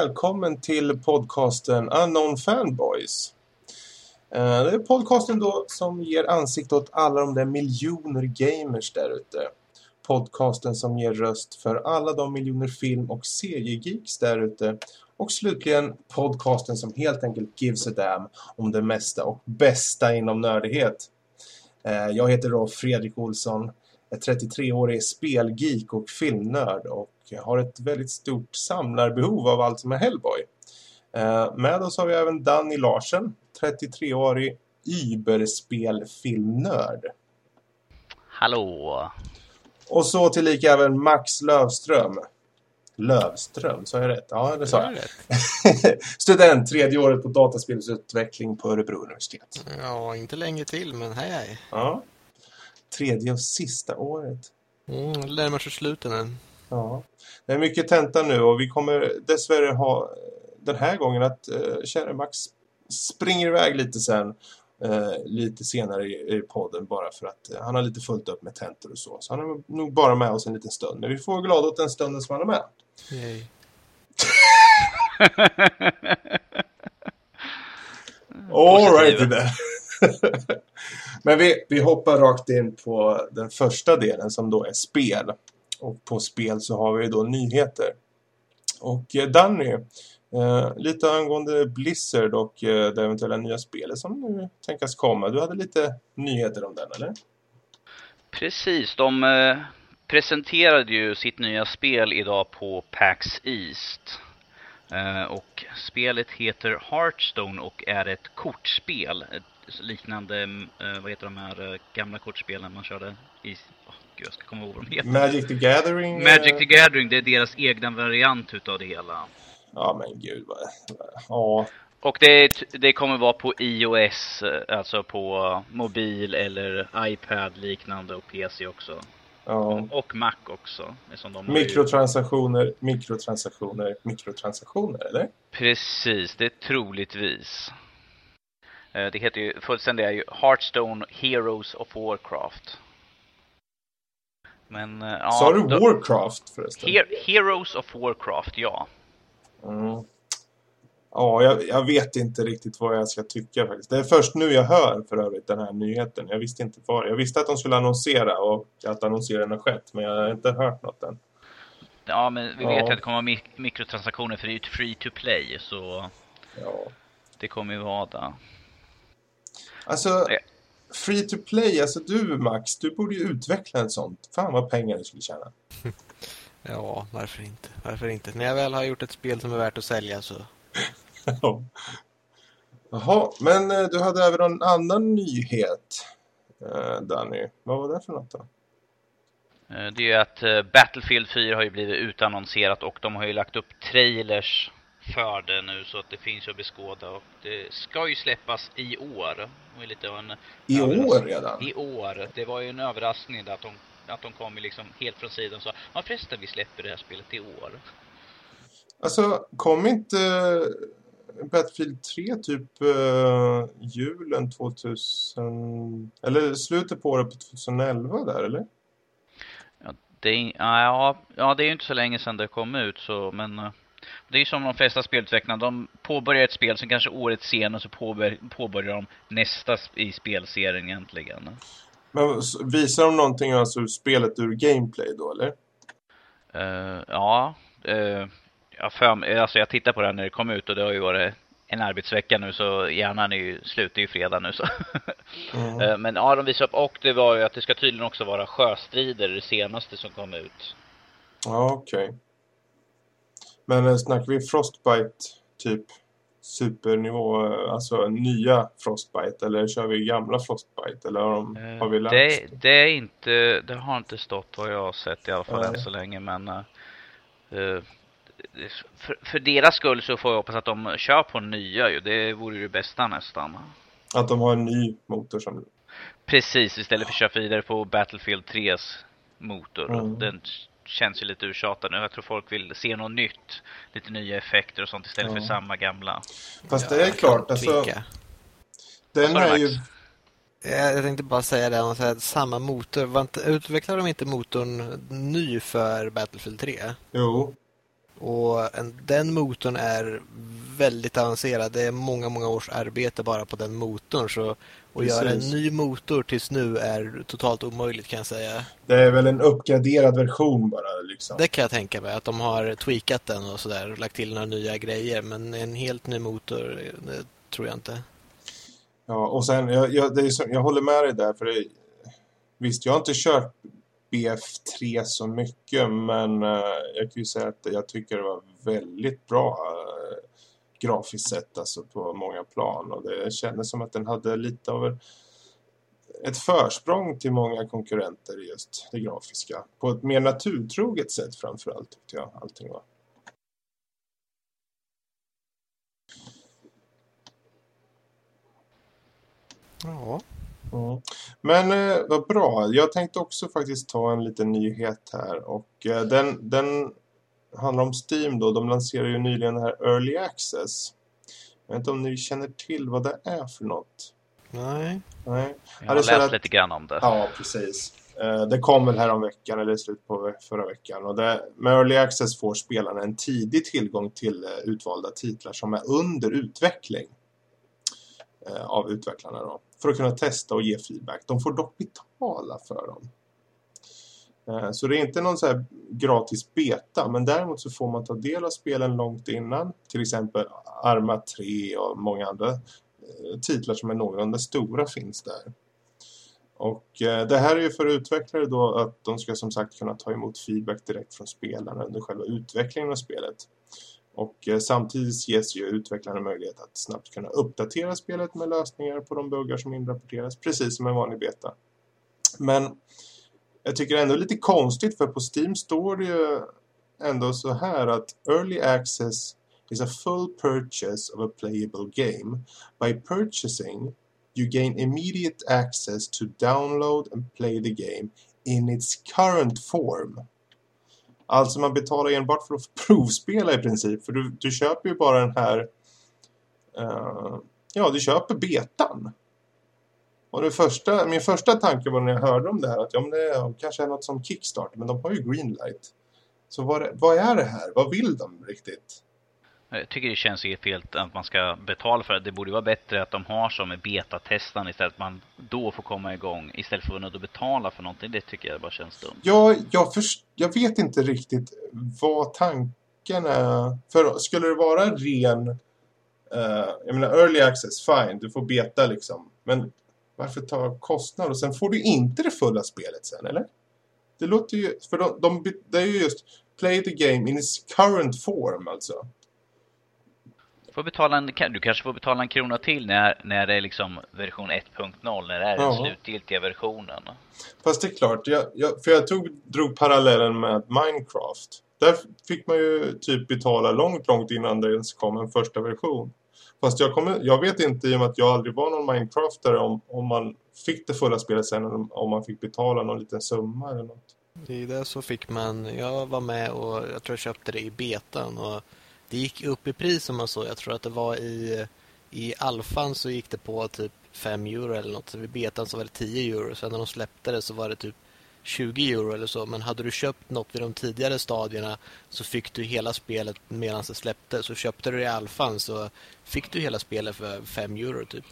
Välkommen till podcasten Unknown Fanboys. Eh, det är podcasten då som ger ansikt åt alla de där miljoner gamers där ute. Podcasten som ger röst för alla de miljoner film- och seriegeeks där ute. Och slutligen podcasten som helt enkelt gives a damn om det mesta och bästa inom nördighet. Eh, jag heter då Fredrik Olsson, 33-årig spelgeek och filmnörd och har ett väldigt stort samlarbehov av allt som är Hellboy. Eh, med oss har vi även Danny Larsen, 33-årig Uberspelfilmnörd. Hallå! Och så tillika även Max Lövström. Lövström, sa jag rätt? Ja, det sa jag. Student, tredje året på dataspelsutveckling på Örebro universitet. Ja, inte länge till, men hej hej. Ja. Tredje och sista året. Mm, det närmar sig slutet än. Ja. Det är mycket tenta nu och vi kommer dessvärre ha den här gången att uh, kära Max springer iväg lite sen. Uh, lite senare i, i podden bara för att uh, han har lite fullt upp med tentor och så. Så han är nog bara med oss en liten stund. Men vi får vara glada åt den stunden som han är med. Yay. All right där. Men vi, vi hoppar rakt in på den första delen som då är spel. Och på spel så har vi då nyheter. Och eh, Danny, eh, lite angående Blizzard och eh, det eventuella nya spelet som nu tänkas komma. Du hade lite nyheter om den, eller? Precis, de eh, presenterade ju sitt nya spel idag på PAX East. Eh, och spelet heter Hearthstone och är ett kortspel. Ett liknande, eh, vad heter de här eh, gamla kortspelen man körde i... Oh, gud, jag ska komma ihåg vad de heter. Magic the Gathering? Magic eh, the Gathering, det är deras egna variant utav det hela. Ja, men gud. Vad... Ja, Och det, det kommer vara på iOS, eh, alltså på mobil eller iPad liknande och PC också. ja. Och Mac också. Ju- Mikrotransaktioner, mikrotransaktioner, mikrotransaktioner, eller? Precis, det är troligtvis. Eh, Det heter ju, fullständigt är ju Hearthstone Heroes of Warcraft. Men, eh, ja. Sa du Warcraft förresten? Her Heroes of Warcraft, ja. Mm. Ja, jag, jag vet inte riktigt vad jag ska tycka faktiskt. Det är först nu jag hör för övrigt den här nyheten. Jag visste inte vad. Jag visste att de skulle annonsera och att annonseringen har skett. Men jag har inte hört något än. Ja, men vi Ja. vet att det kommer mik- mikrotransaktioner för det är ju free to play, så Ja. det kommer ju vara det. Alltså, free to play. Alltså du Max, du borde ju utveckla en sånt. Fan vad pengar du skulle tjäna. Ja, varför inte? Varför inte? När jag väl har gjort ett spel som är värt att sälja så... Ja. Jaha, men eh, du hade även en annan nyhet, eh, Danny. Vad var det för något då? Eh, Det är ju att Battlefield 4 har ju blivit utannonserat och de har ju lagt upp trailers för det nu så att det finns att beskåda och det ska ju släppas i år. Ju lite en I år redan? I år. Det var ju en överraskning att de, att de kom liksom helt från sidan och sa ja förresten vi släpper det här spelet i år. Alltså, kom inte Battlefield 3 typ uh, julen 2000... Eller slutet på året på 2011 där, eller? Det är, ja, ja, det är ju inte så länge sedan det kom ut så men eh, det är ju som de flesta spelutvecklarna, de påbörjar ett spel, sen kanske året senare så påbör, påbörjar de nästa i spelserien egentligen. Men visar de någonting alltså spelet ur gameplay då, eller? Eh, ja, uh, jag, för, alltså jag tittar på det när det kom ut och det har ju varit en arbetsvecka nu så hjärnan är ju slut, det är ju fredag nu så. Mm. Eh, men ja, de visar upp och det var ju att det ska tydligen också vara sjöstrider, det senaste som kom ut. Ja, okej. Men eh, snackar vi Frostbite typ supernivå, eh, alltså nya Frostbite eller kör vi gamla Frostbite eller har, de, Eh, har vi lärt det, det är inte, det har inte stått vad jag har sett i alla fall Nej. än så länge men eh, för, för deras skull så får jag hoppas att de kör på nya ju, det vore ju det bästa nästan. att de har en ny motor som... Precis, istället för att köra vidare på Battlefield 3s motor. Mm. Den känns ju lite uttjatad nu. Jag tror folk vill se något nytt. Lite nya effekter och sånt istället Ja. för samma gamla. Fast det är klart, alltså den är ju... Max? Jag tänkte bara säga det, och säga att samma motor. Utvecklade de inte motorn ny för Battlefield 3? Jo, Och en, den motorn är väldigt avancerad. Det är många, många års arbete bara på den motorn. Så att göra en ny motor tills nu är totalt omöjligt kan jag säga. Det är väl en uppgraderad version bara liksom. Det kan jag tänka mig. Att de har tweakat den och sådär. Lagt till några nya grejer. Men en helt ny motor, det tror jag inte. Ja, och sen, jag, jag, så, jag håller med dig där. För det, visst, jag har inte kört BF3 så mycket. Men uh, jag kan ju säga att jag tycker det var väldigt bra uh, grafiskt sett alltså på många plan. Och det kändes som att den hade lite av ett försprång till många konkurrenter i just det grafiska. På ett mer naturtroget sätt framförallt tyckte jag allting var. Ja. Mm. Men eh, vad bra. Jag tänkte också faktiskt ta en liten nyhet här. Och eh, den, den handlar om Steam då. De lanserar ju nyligen det här Early Access. Jag vet inte om ni känner till vad det är för något. Nej. Nej. Jag har läst att... lite grann om det. Ja, precis. Eh, det kom väl här om veckan eller slut på förra veckan. Och det, med Early Access får spelarna en tidig tillgång till eh, utvalda titlar som är under utveckling eh, av utvecklarna då. För att kunna testa och ge feedback. De får dock betala för dem. Eh, så det är inte någon så gratis beta, men däremot så får man ta del av spelen långt innan. Till exempel Arma 3 och många andra eh, titlar som är någorlunda stora finns där. Och eh, det här är ju för utvecklare då att de ska som sagt kunna ta emot feedback direkt från spelarna under själva utvecklingen av spelet. Och eh, samtidigt ges ju utvecklarna möjlighet att snabbt kunna uppdatera spelet med lösningar på de buggar som inrapporteras, precis som en vanlig beta. Men jag tycker ändå lite konstigt för på Steam står det ju ändå så här att Early Access is a full purchase of a playable game. By purchasing you gain immediate access to download and play the game in its current form. Alltså man betalar enbart för att provspela i princip. För du, du köper ju bara den här... Uh, ja, du köper betan. Och det första, min första tanke var när jag hörde om det här att ja, men det kanske är något som Kickstarter, men de har ju Greenlight. Så vad, vad är det här? Vad vill de riktigt? Jag tycker det känns helt fel att man ska betala för det. Det borde vara bättre att de har som betatestan istället att man då får komma igång istället för att betala för någonting. Det tycker jag bara känns dumt. Ja, jag, först, jag vet inte riktigt vad tanken är. För skulle det vara ren, uh, jag menar early access, fine, du får beta liksom. Men varför ta kostnad? Och sen får du inte det fulla spelet sen, eller? Det låter ju... För de, de, det är ju just play the game in its current form, alltså. Du, får betala en, du kanske får betala en krona till när, när det är liksom version 1.0, när det är den slutgiltiga versionen. Fast det är klart, jag, jag, för jag tog, drog parallellen med Minecraft. Där fick man ju typ betala långt, långt innan det ens kom en första version. Fast jag, kommer, jag vet inte i och med att jag aldrig var någon Minecraftare om, om man fick det fulla spelet sen om man fick betala någon liten summa eller något. I det så fick man, jag var med och jag tror jag köpte det i betan och det gick upp i pris om man så. Jag tror att det var i, i alfan så gick det på typ 5 euro eller något. Så vid betan så var det 10 euro. Sen när de släppte det så var det typ 20 euro eller så. Men hade du köpt något vid de tidigare stadierna så fick du hela spelet medan det släppte. Så köpte du det i alfan så fick du hela spelet för 5 euro typ.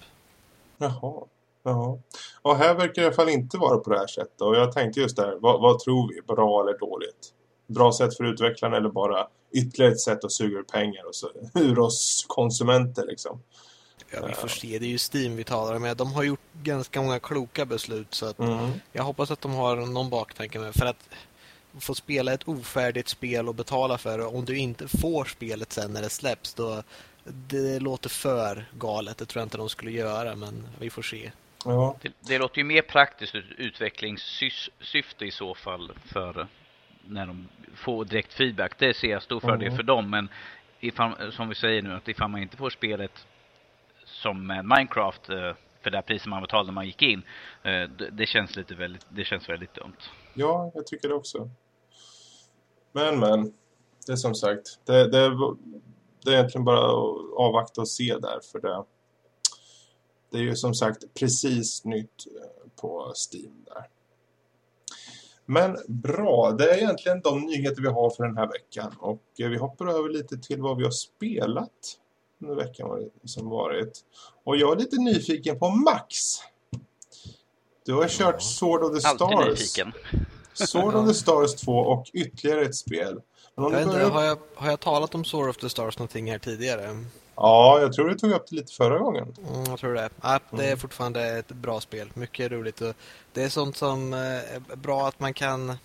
Jaha. Ja. Och här verkar det i alla fall inte vara på det här sättet. Och jag tänkte just där, vad, vad tror vi? Bra eller dåligt? Bra sätt för utvecklarna eller bara ytterligare ett sätt att suga pengar och så, ur oss konsumenter liksom? Ja, vi får se. Det är ju Steam vi talar med. De har gjort ganska många kloka beslut så att mm. jag hoppas att de har någon baktanke med. För att få spela ett ofärdigt spel och betala för det. Om du inte får spelet sen när det släpps då det låter för galet. Det tror jag inte de skulle göra men vi får se. Ja. Det, det låter ju mer praktiskt utvecklingssyfte i så fall för när de får direkt feedback. Det ser jag stor fördel mm. för dem men ifall, som vi säger nu att ifall man inte får spelet som med Minecraft eh, för det priset man betalade när man gick in. Eh, det känns lite väldigt, det känns väldigt dumt. Ja, jag tycker det också. Men, men. Det är som sagt. Det, det, det är egentligen bara att avvakta och se där. För det, det är ju som sagt precis nytt eh, på Steam där. Men bra, det är egentligen de nyheter vi har för den här veckan. Och eh, vi hoppar över lite till vad vi har spelat under veckan som varit. Och jag är lite nyfiken på Max. Du har kört Sword of the Alltid Stars. nyfiken. Sword of the Stars 2 och ytterligare ett spel. Men om Jag vet inte, börjar... har, jag, har jag talat om Sword of the Stars någonting här tidigare? Ja, jag tror du tog upp det lite förra gången. Mm, jag tror det. Ja, det är Mm. fortfarande ett bra spel. Mycket roligt. Och det är sånt som eh, är bra att man kan...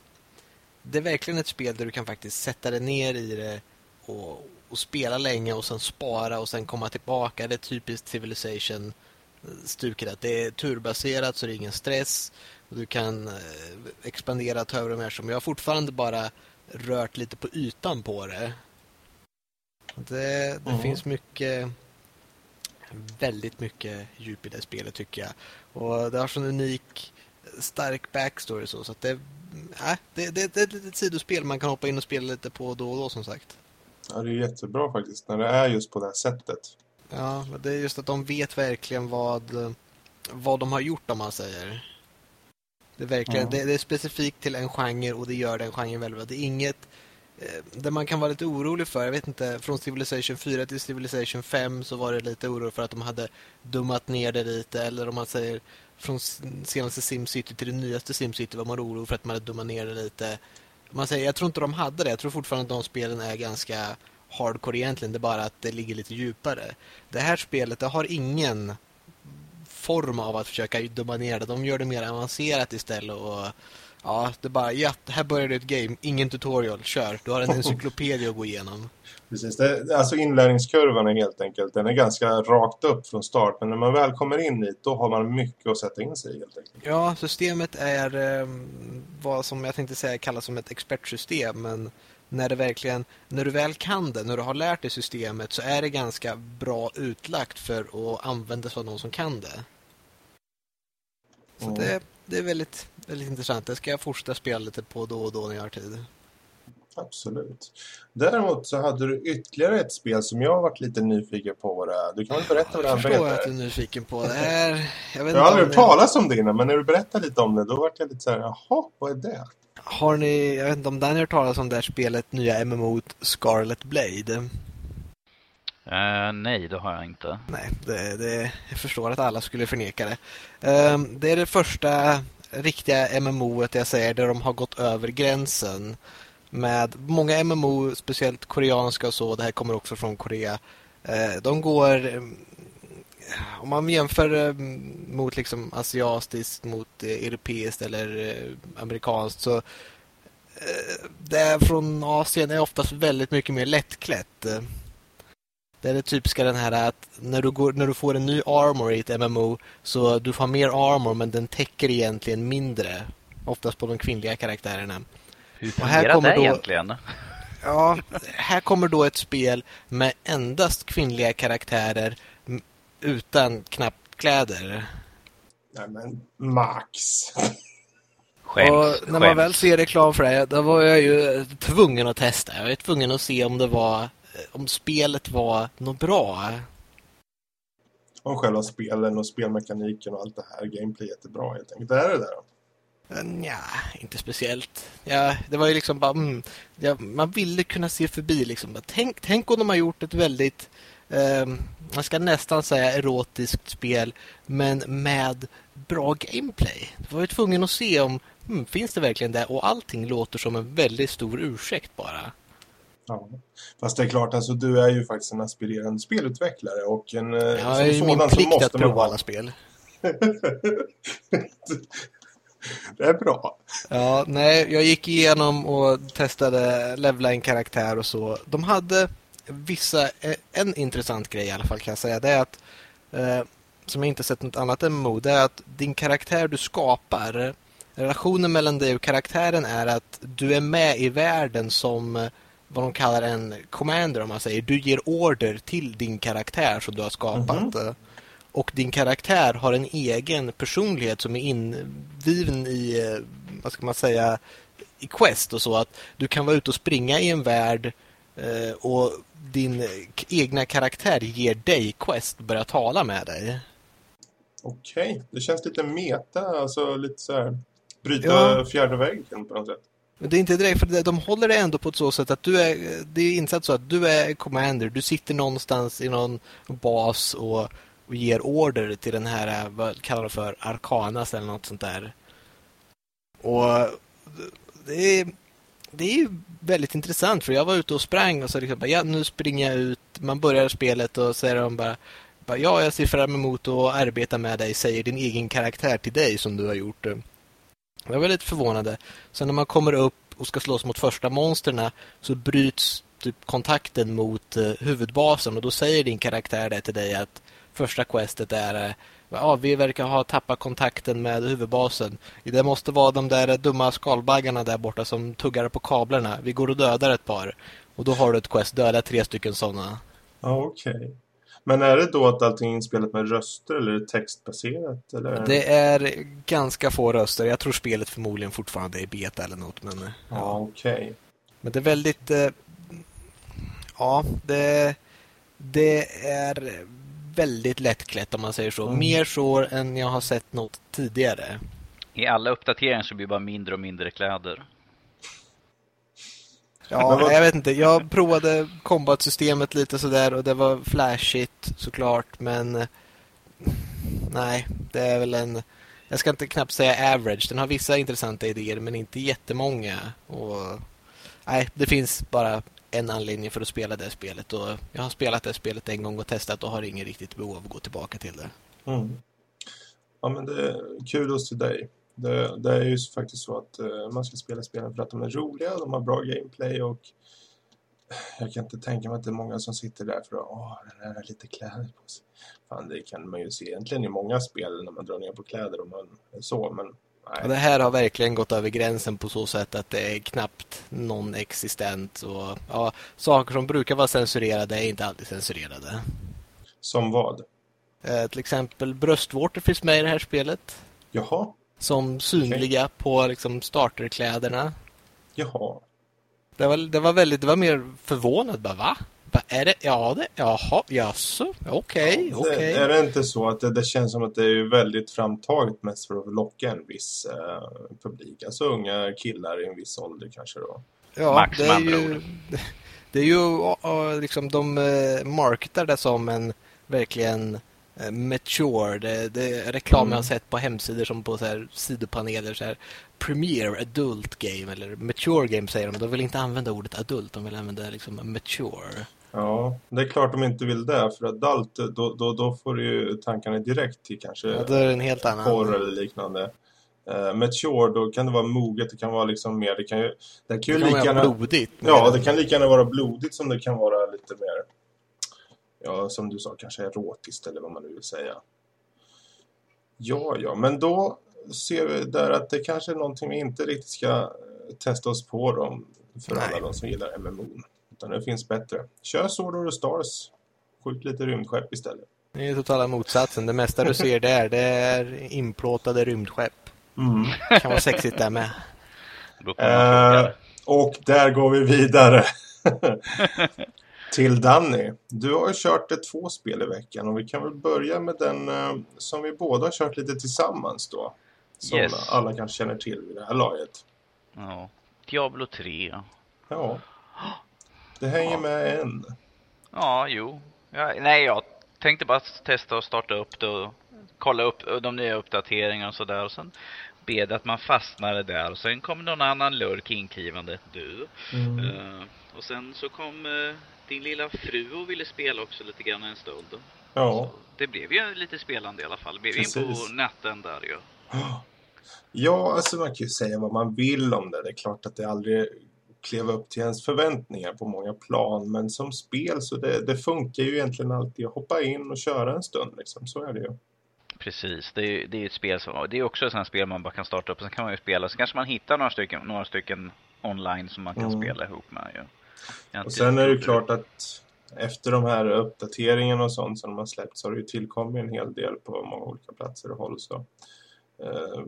Det är verkligen ett spel där du kan faktiskt sätta dig ner i det och, och spela länge och sen spara och sen komma tillbaka. Det är typiskt Civilization stuket att det är turbaserat så det är ingen stress. Och du kan eh, expandera ta över de här som jag har fortfarande bara rört lite på ytan på det. Det, det Mhm. finns mycket väldigt mycket djup i det spelet tycker jag. Och det har sån unik stark backstory så, så att det, nej, det, det, det är ett litet sidospel man kan hoppa in och spela lite på då och då som sagt. Ja, det är jättebra faktiskt när det är just på det här sättet. Ja, men det är just att de vet verkligen vad, vad de har gjort om man säger. Det är verkligen, Ja. det, det är specifikt till en genre och det gör den genren väldigt bra. Det är inget det där man kan vara lite orolig för. Jag vet inte, från Civilization 4 till Civilization 5 så var det lite oro för att de hade dummat ner det lite. Eller om man säger från senaste SimCity till det nyaste SimCity var man orolig för att man hade dummat ner det lite. Man säger, jag tror inte de hade det. Jag tror fortfarande att de spelen är ganska hardcore egentligen. Det är bara att det ligger lite djupare. Det här spelet, det har ingen form av att försöka dumma ner det. De gör det mer avancerat istället och ja, det är bara, ja, här börjar det ett game, ingen tutorial, kör. Du har en encyklopedia att gå igenom. Precis, det, alltså inlärningskurvan är helt enkelt, den är ganska rakt upp från start. Men när man väl kommer in dit, då har man mycket att sätta in sig i helt enkelt. Ja, systemet är eh, vad som jag tänkte säga kallas som ett expertsystem, men när det verkligen, när du väl kan det, när du har lärt dig systemet så är det ganska bra utlagt för att användas av någon som kan det. Så Mm. det, det är väldigt, väldigt intressant. Det ska jag fortsätta spela lite på då och då när jag har tid. Absolut. Däremot så hade du ytterligare ett spel som jag har varit lite nyfiken på det. Du kan väl berätta vad det Jag andra förstår att heter? du är nyfiken på det här. Jag, vet Jag har aldrig hört talas om det innan, men när du berättar lite om det, då vart jag lite så här, jaha, vad är det? Har ni, jag vet inte om Danny har talas om det här spelet, nya MMO Scarlet Blade? Uh, nej, det har jag inte. Nej, det, det, jag förstår att alla skulle förneka det. Uh, det är det första riktiga MMO jag säger där de har gått över gränsen. Med många MMO, speciellt koreanska och så, det här kommer också från Korea. Uh, de går, eh, om man jämför mot liksom asiatiskt, mot europeiskt eller amerikanskt så det från Asien är oftast väldigt mycket mer lättklätt. Det är det typiska den här att när du, går, när du får en ny armor i ett MMO så du får mer armor men den täcker egentligen mindre. Oftast på de kvinnliga karaktärerna. Hur Och här fungerar kommer det då- egentligen? Ja, här kommer då ett spel med endast kvinnliga karaktärer utan knappkläder. Nej men, Max. Skämt, och när man skämt. väl ser reklam för det, då var jag ju tvungen att testa. Jag var tvungen att se om det var om spelet var något bra. Om själva spelen och spelmekaniken och allt det här. Gameplayet är bra helt enkelt. Det är det där då. Ja, inte speciellt. Ja, det var ju liksom bara... Mm, ja, man ville kunna se förbi. Liksom. Tänk, tänk om de har gjort ett väldigt... Eh, man ska nästan säga erotiskt spel, men med bra gameplay. Du var ju tvungen att se om... Mm, finns det verkligen det? Och allting låter som en väldigt stor ursäkt bara. Ja. Fast det är klart, alltså du är ju faktiskt en aspirerande spelutvecklare och en... eh, Ja, som min sådan så plikt måste att man prova ha- alla spel. det är bra. Ja, nej, jag gick igenom och testade levla en karaktär och så. De hade vissa, eh, en intressant grej i alla fall kan jag säga, det är att eh, som jag inte sett något annat än MMO, det är att din karaktär du skapar, relationen mellan dig och karaktären är att du är med i världen som eh, vad de kallar en commander om man säger. Du ger order till din karaktär som du har skapat. eh, Och din karaktär har en egen personlighet som är inviven i, eh, vad ska man säga, i quest och så. Att du kan vara ute och springa i en värld eh, och din egna karaktär ger dig quest och börjar tala med dig. Okej, det känns lite meta, alltså lite så här bryta Ja. fjärde väggen på något sätt. Men det är inte direkt, för de håller det ändå på ett så sätt att du är, det är insatt så att du är commander, du sitter någonstans i någon bas och, och ger order till den här, vad kallar de för, Arkanas eller något sånt där. Och det är, det är ju väldigt intressant för jag var ute och sprang och så liksom bara, ja nu springer jag ut, man börjar spelet och så är de bara, bara ja jag ser fram emot att arbeta med dig, säger din egen karaktär till dig som du har gjort. Jag var lite förvånade. Sen när man kommer upp och ska slåss mot första monsterna så bryts typ kontakten mot eh, huvudbasen och då säger din karaktär det till dig att första questet är eh, ja, vi verkar ha tappat kontakten med huvudbasen. Det måste vara de där dumma skalbaggarna där borta som tuggar på kablarna. Vi går och dödar ett par. Och då har du ett quest, döda tre stycken sådana. Ja, okej. Men är det då att allting är inspelat med röster eller är det textbaserat? Eller? Det är ganska få röster. Jag tror spelet förmodligen fortfarande är beta eller något. Men, Ja, okej. Men det är väldigt... Eh, ja, det, det är väldigt lättklätt om man säger så. Mm. Mer så än jag har sett något tidigare. I alla uppdateringar så blir det bara mindre och mindre kläder. Ja, vad- jag vet inte. Jag provade combat-systemet lite sådär och det var flashigt såklart, men eh, nej, det är väl en... Jag ska inte knappt säga average. Den har vissa intressanta idéer, men inte jättemånga. Och, nej, det finns bara en anledning för att spela det spelet och jag har spelat det spelet en gång och testat och har ingen riktigt behov av att gå tillbaka till det. Mm. Ja, men det är kudos till dig. Det, det är ju faktiskt så att eh, man ska spela spelen för att de är roliga, de har bra gameplay och jag kan inte tänka mig att det är många som sitter där för att åh, den här lite kläder på sig. Fan, det kan man ju se egentligen i många spel när man drar ner på kläder och man så, men nej. det här har verkligen gått över gränsen på så sätt att det är knappt non-existent. Och, ja, saker som brukar vara censurerade är inte alltid censurerade. Som vad? Eh, till exempel bröstvårtor finns med i det här spelet. Jaha, Som synliga på liksom, starterkläderna. jaha. Det var, det var väldigt, det var mer förvånad. Bara, va? Är det? Ja, det, jaha, jaså, okej, Det- okej. Är det inte så att det, det känns som att det är väldigt framtaget mest för att locka en viss eh, publik? Alltså unga killar i en viss ålder kanske då? Ja, Max det är ju, det är ju liksom de eh, marketar det som en verkligen mature. Det, det är reklam jag har Mm. sett på hemsidor som på så här sidopaneler så här Premier Adult Game eller Mature Game säger de. De vill inte använda ordet adult, de vill använda liksom mature. Ja, det är klart de inte vill det. För adult, då, då, då får du ju tankarna direkt till kanske Ja, då är det en helt annan. porr eller liknande. Uh, mature, då kan det vara moget, det kan vara liksom mer, det kan ju, det kan ju Det kan lika vara gärna, blodigt. ja, det kan lika gärna vara blodigt som det kan vara lite mer, ja, som du sa, kanske erotiskt eller vad man nu vill säga. Ja, ja, men då ser vi där att det kanske är någonting vi inte riktigt ska eh, testa oss på då, för Nej. alla de som gillar MMO. Utan det finns bättre. Kör Sword of the Stars. Skjut lite rymdskepp istället. Det är totala motsatsen. Det mesta du ser där, det är inplåtade rymdskepp. Det kan vara sexigt där med. Eh, och där går vi vidare. Till Danny. Du har ju kört eh, två spel i veckan och vi kan väl börja med den eh, som vi båda har kört lite tillsammans då. Som Yes. alla kanske känner till vid det här laget. Ja. Diablo 3. Ja. Det hänger Ja. med en. Ja, jo. Ja, nej, jag tänkte bara testa att starta upp det och kolla upp de nya uppdateringarna och sådär. Och sen be det att man fastnade där. Och sen kom någon annan lurk inkivande. Du. Mm. Eh, och sen så kom eh, din lilla fru och ville spela också lite grann en stund. Ja. Det blev ju lite spelande i alla fall. Det blev in Precis. på natten där ju. Ja, alltså man kan ju säga vad man vill om det. Det är klart att det aldrig klev upp till ens förväntningar på många plan. Men som spel så det, det funkar ju egentligen alltid att hoppa in och köra en stund. Liksom. Så är det ju. Precis, det är ju det är ett spel som, det är också ett sånt spel man bara kan starta upp och sen kan man ju spela. Så kanske man hittar några stycken, några stycken online som man kan Mm. spela ihop med ju. Och sen är det ju klart att efter de här uppdateringarna och sånt som de har släppt så har det ju tillkommit en hel del på många olika platser och håll. Så, eh,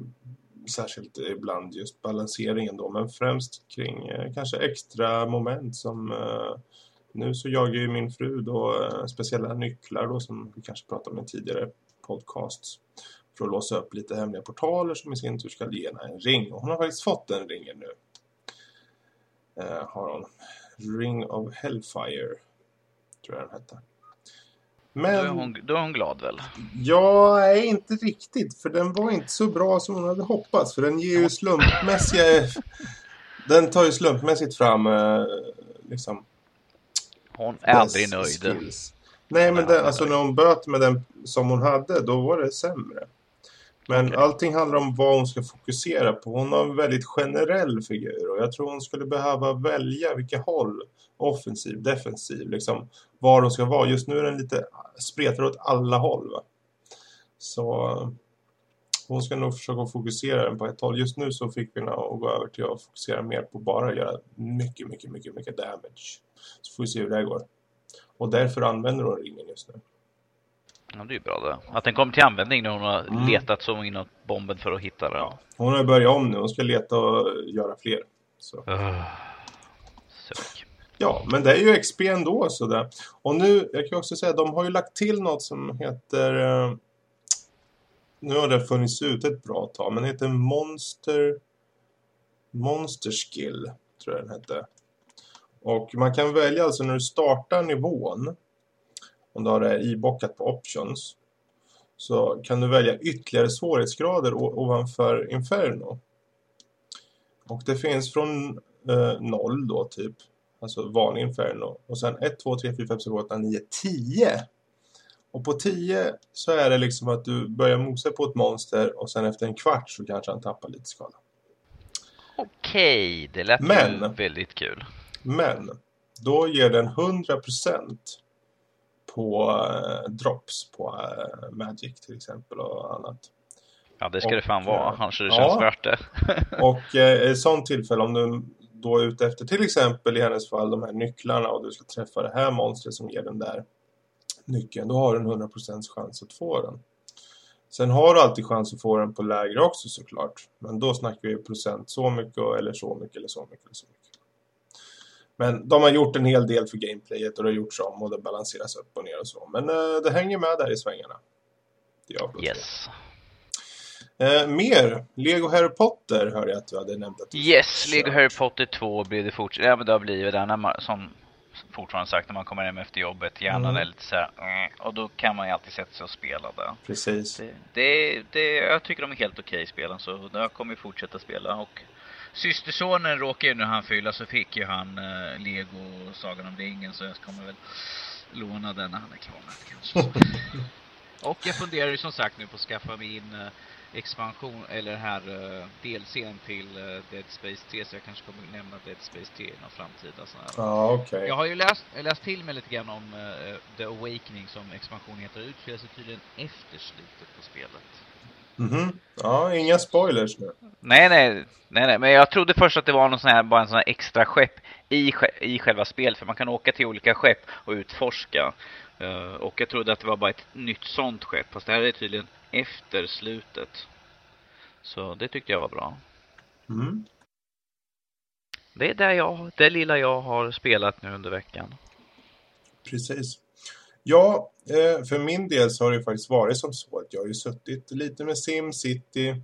särskilt ibland just balanseringen då, men främst kring eh, kanske extra moment som eh, nu så jagar ju min fru då eh, speciella nycklar då som vi kanske pratade om i tidigare podcasts för att låsa upp lite hemliga portaler som i sin tur ska ge henne en ring. Och hon har faktiskt fått den ringen nu. Eh, har hon. Ring of Hellfire, tror jag den hette. Men... Då, är hon, då är hon glad väl? Ja, nej, inte riktigt. För den var inte så bra som hon hade hoppats. För den ger ju slumpmässiga... den tar ju slumpmässigt fram eh, liksom... Hon är aldrig nöjd. Skills. Nej, men den, alltså när hon böt med den som hon hade, då var det sämre. Men okay. allting handlar om vad hon ska fokusera på. Hon har en väldigt generell figur och jag tror hon skulle behöva välja vilka håll, offensiv, defensiv, liksom var hon ska vara. Just nu är den lite spretar åt alla håll. Va? Så hon ska nog försöka fokusera den på ett håll. Just nu så fick vi att gå över till att fokusera mer på bara att göra mycket, mycket, mycket, mycket damage. Så får vi se hur det går. Och därför använder hon ringen just nu. Ja, det är ju bra det. Att den kom till användning när hon har mm. letat så inåt bomben för att hitta den. Ja. Hon har börjat om nu. Hon ska leta och göra fler. Så. Uh, ja, men det är ju XP ändå. Så där. Och nu, jag kan också säga, de har ju lagt till något som heter... Uh, nu har det funnits ut ett bra tag, men det heter Monster... Monster Skill, tror jag den hette. Och man kan välja alltså när du startar nivån om du har det ibockat på options så kan du välja ytterligare svårighetsgrader ovanför Inferno. Och det finns från eh, 0 då typ, alltså vanlig Inferno. Och sen 1, 2, 3, 4, 5, 6, 7, 8, 9, 10. Och på 10 så är det liksom att du börjar mosa på ett monster och sen efter en kvart så kanske han tappar lite skada. Okej, det lät men, väldigt kul. Men, då ger den 100% på eh, drops på eh, Magic till exempel och annat. Ja, det ska och, det fan vara. Eh, Annars det känns ja, värt det. och eh, i sånt tillfälle om du då är ute efter till exempel i hennes fall de här nycklarna och du ska träffa det här monstret som ger den där nyckeln, då har du en 100% chans att få den. Sen har du alltid chans att få den på lägre också såklart. Men då snackar vi procent så mycket eller så mycket eller så mycket eller så mycket. Men de har gjort en hel del för gameplayet och det har gjorts om och det balanseras upp och ner och så. Men uh, det hänger med där i svängarna. Diablo yes. Uh, mer, Lego Harry Potter hörde jag att du hade nämnt. Att yes, Lego Harry Potter 2 blir det fortsatt. Ja men det har blivit det när man, som fortfarande sagt när man kommer hem efter jobbet. Hjärnan mm. är lite så här, och då kan man ju alltid sätta sig och spela det. Precis. Det, det, det jag tycker de är helt okej okay, spelen så jag kommer fortsätta spela och systersonen råkar ju när han fylla så fick ju han eh, Lego Sagan om ringen så jag kommer väl låna den när han är klar med kanske. och jag funderar ju som sagt nu på att skaffa mig in eh, expansion eller här uh, delsen till uh, Dead Space 3 så jag kanske kommer nämna Dead Space 3 i någon framtida sån här. Ja, okay. Jag har ju läst, läst till mig lite grann om uh, The Awakening som expansion heter utspelar sig tydligen efter slutet på spelet. Mhm. Ja, inga spoilers nu. Nej, nej, nej, nej, men jag trodde först att det var någon sån här, bara en sån här extra skepp i, i själva spelet. För man kan åka till olika skepp och utforska. Uh, och jag trodde att det var bara ett nytt sånt skepp. Fast det här är tydligen efter slutet. Så det tyckte jag var bra. Mm. Det är det, jag, det lilla jag har spelat nu under veckan. Precis. Ja, eh, för min del så har det faktiskt varit som så att jag har ju suttit lite med SimCity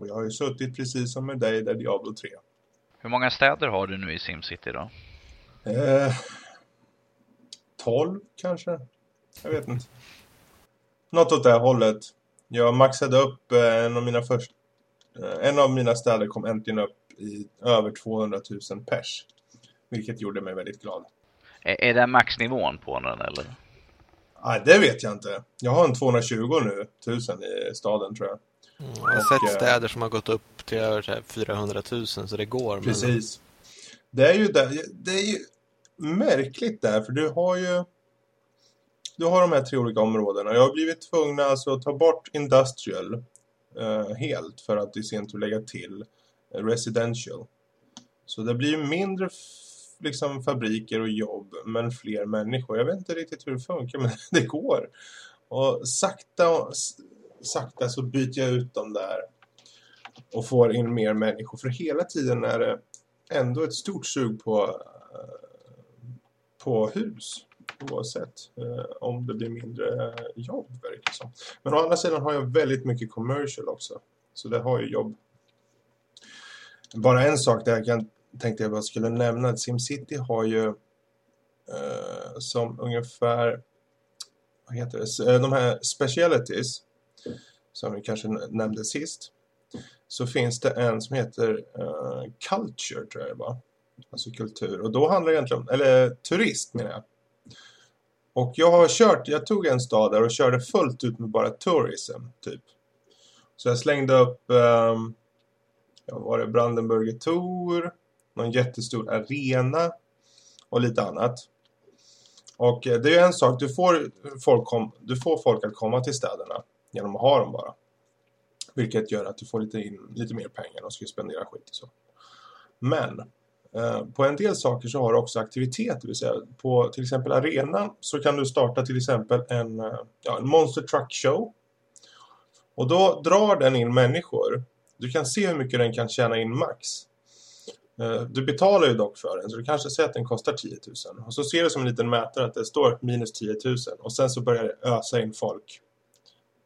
och jag har ju suttit precis som med dig där Diablo 3. Hur många städer har du nu i SimCity då? Eh, 12 kanske. Jag vet inte. Något åt det hållet. Jag maxade upp eh, en av mina första eh, en av mina städer kom äntligen upp i över 200 000 pers. Vilket gjorde mig väldigt glad. Är det maxnivån på den eller? Nej, det vet jag inte. Jag har en 220 nu, tusen i staden tror jag. Mm, jag har och, sett eh, städer som har gått upp till över 400 000 så det går. Precis. Men... Det är ju där, det är ju märkligt där för du har ju du har de här tre olika områdena. Jag har blivit tvungen alltså att ta bort industrial eh, helt för att i sin tur lägga till residential. Så det blir mindre liksom fabriker och jobb men fler människor. Jag vet inte riktigt hur det funkar men det går. Och sakta, sakta så byter jag ut dem där och får in mer människor. För hela tiden är det ändå ett stort sug på, eh, på hus. oavsett eh, om det blir mindre eh, jobb verkar det som. Men å andra sidan har jag väldigt mycket commercial också. Så det har ju jobb. Bara en sak där jag kan, tänkte jag bara skulle nämna att SimCity har ju eh, som ungefär vad heter det? Eh, de här specialities som vi kanske nämnde sist så finns det en som heter eh, Culture tror jag det var. Alltså kultur. Och då handlar det egentligen om, eller turist menar jag. Och jag har kört, jag tog en stad där och körde fullt ut med bara tourism typ. Så jag slängde upp, um, ja, var det Brandenburger Tor, någon jättestor arena och lite annat. Och eh, det är ju en sak, du får, folk kom, du får folk att komma till städerna genom att ha dem bara. Vilket gör att du får lite, in, lite mer pengar och ska spendera skit och så. Men eh, på en del saker så har du också aktivitet. Det vill säga på till exempel arenan så kan du starta till exempel en, eh, ja, en Monster Truck Show. Och då drar den in människor. Du kan se hur mycket den kan tjäna in max. Eh, du betalar ju dock för den så du kanske säger att den kostar 10 000. Och så ser du som en liten mätare att det står minus 10 000. Och sen så börjar det ösa in folk.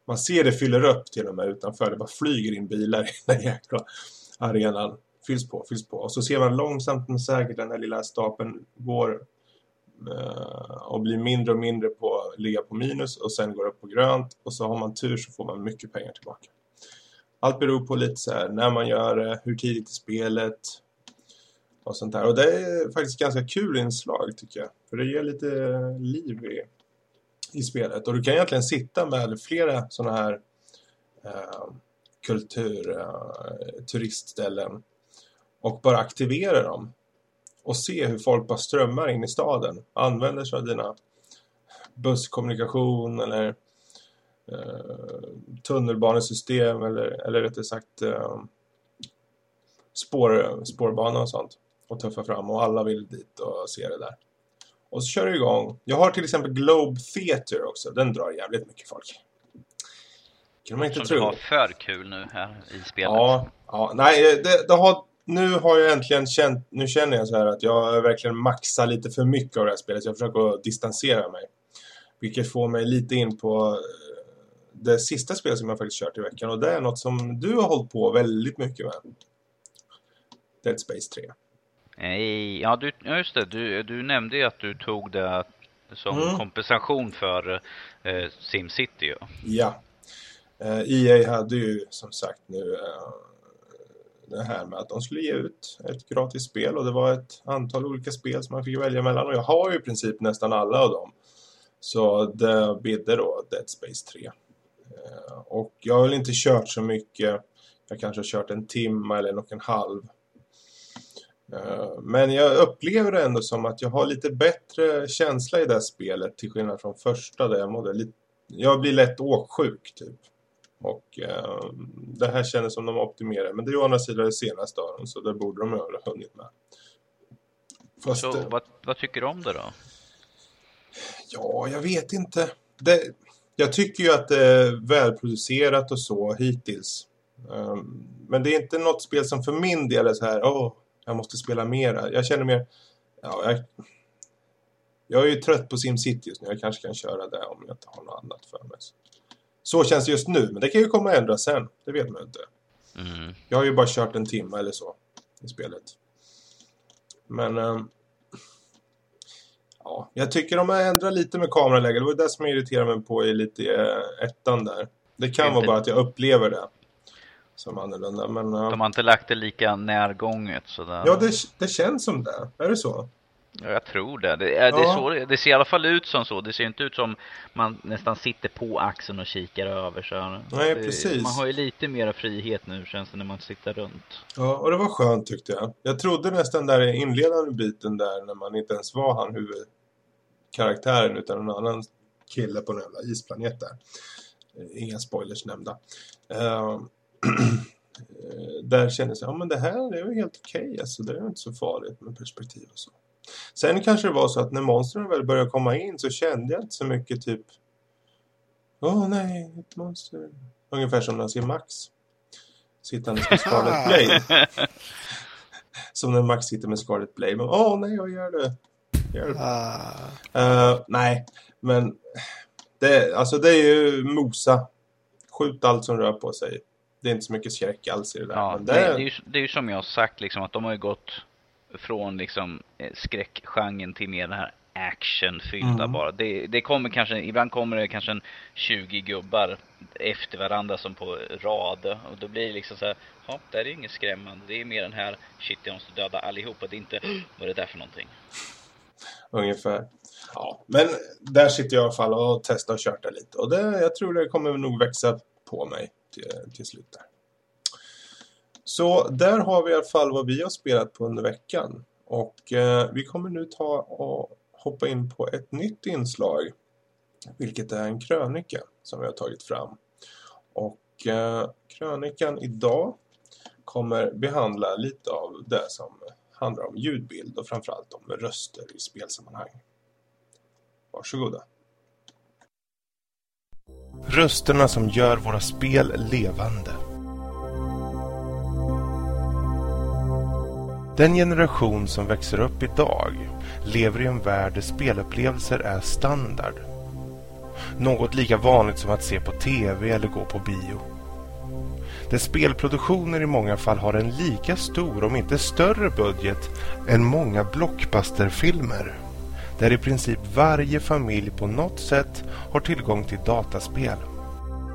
Man ser det fyller upp till och med utanför. Det bara flyger in bilar i den jäkla arenan. Fylls på, fylls på. Och så ser man långsamt men säkert den här lilla stapeln går eh, och blir mindre och mindre på ligga på minus och sen går upp på grönt. Och så har man tur så får man mycket pengar tillbaka. Allt beror på lite så här när man gör det, hur tidigt i spelet och sånt där. Och det är faktiskt ganska kul inslag tycker jag. För det ger lite liv i i spelet. Och du kan egentligen sitta med flera sådana här eh, kultur, eh, turistställen och bara aktivera dem. Och se hur folk bara strömmar in i staden. Använder sig av dina busskommunikation eller eh, tunnelbanesystem eller, eller rättare sagt eh, spår, spårbana och sånt. Och tuffa fram och alla vill dit och se det där. Och så kör du igång. Jag har till exempel Globe Theater också. Den drar jävligt mycket folk. Kan man inte Som tro. du har för kul nu här i spelet. Ja, ja nej, det, det har, nu har jag äntligen känt, nu känner jag så här att jag verkligen maxar lite för mycket av det här spelet. Jag försöker distansera mig. Vilket får mig lite in på eh, det sista spelet som jag faktiskt kört i veckan. Och det är något som du har hållit på väldigt mycket med. Dead Space 3. Ja, du, just det. Du, du nämnde ju att du tog det som mm. kompensation för eh, SimCity. Ja. ja. Eh, EA hade ju som sagt nu eh, det här med att de skulle ge ut ett gratis spel och det var ett antal olika spel som man fick välja mellan och jag har ju i princip nästan alla av dem. Så det bidde då Dead Space 3. Eh, och jag har väl inte kört så mycket. Jag kanske har kört en timme eller en och en halv men jag upplever det ändå som att jag har lite bättre känsla i det här spelet till skillnad från första där jag mådde lite... Jag blir lätt åksjuk typ. Och uh, det här känns som de optimerar. Men det är ju å andra sidan det senaste av dem så det borde de ha hunnit med. Fast, så vad, vad, tycker du om det då? Ja, jag vet inte. Det, jag tycker ju att det är välproducerat och så hittills. Um, men det är inte något spel som för min del är så här... Oh, jag måste spela mera. Jag känner mer... Ja, jag, jag är ju trött på SimCity just nu. Jag kanske kan köra det om jag inte har något annat för mig. Så känns det just nu. Men det kan ju komma att ändra sen. Det vet man inte. Mm. Jag har ju bara kört en timme eller så i spelet. Men... Ähm, ja, jag tycker de har ändrat lite med kameraläge. Det var det som jag irriterade mig på i lite äh, ettan där. Det kan vara bara att jag upplever det som annorlunda. Men. De har inte lagt det lika närgånget sådär. Ja, det, det känns som det. Är det så? Ja, jag tror det. Det, är, ja. det, är så, det ser i alla fall ut som så. Det ser inte ut som man nästan sitter på axeln och kikar över. Så Nej, precis. Man har ju lite mer frihet nu känns det när man sitter runt. Ja, och det var skönt tyckte jag. Jag trodde nästan där i inledande biten där när man inte ens var han huvudkaraktären utan en annan kille på en jävla isplanet där. Inga spoilers nämnda. Uh, där kändes jag, ja men det här är ju helt okej, okay, alltså det är inte så farligt med perspektiv och så. Sen kanske det var så att när monstren väl började komma in så kände jag inte så mycket typ Åh oh, nej, ett monster. Ungefär som när jag ser Max. Sittandes med Scarlet Blade. som när Max sitter med Scarlet Blade. Åh oh, nej, vad gör du? Hjälp. Ah, Eh, nej, men det, alltså det är ju mosa. Skjut allt som rör på sig. Det är inte så mycket skräck alls i det där. Ja, det, det, är ju, det är ju som jag har sagt liksom att de har ju gått från liksom eh, skräckgenren till mer den här actionfyllda Mm. bara. Det, det kommer kanske, ibland kommer det kanske en 20 gubbar efter varandra som på rad och då blir det liksom så här, ja, det här är inget skrämmande. Det är mer den här, shit jag måste döda allihopa. Det är inte, vad är det där för någonting? Ungefär. Ja, men där sitter jag i alla fall och testar och kört det lite. Och det, jag tror det kommer nog växa på mig till, till slut där. Så där har vi i alla fall vad vi har spelat på under veckan. Och eh, vi kommer nu ta och hoppa in på ett nytt inslag. Vilket är en krönika som vi har tagit fram. Och eh, krönikan idag kommer behandla lite av det som handlar om ljudbild och framförallt om röster i spelsammanhang. Varsågoda. Rösterna som gör våra spel levande. Den generation som växer upp idag lever i en värld där spelupplevelser är standard. Något lika vanligt som att se på TV eller gå på bio. Där spelproduktioner i många fall har en lika stor, om inte större budget än många blockbusterfilmer. Där i princip varje familj på något sätt har tillgång till dataspel.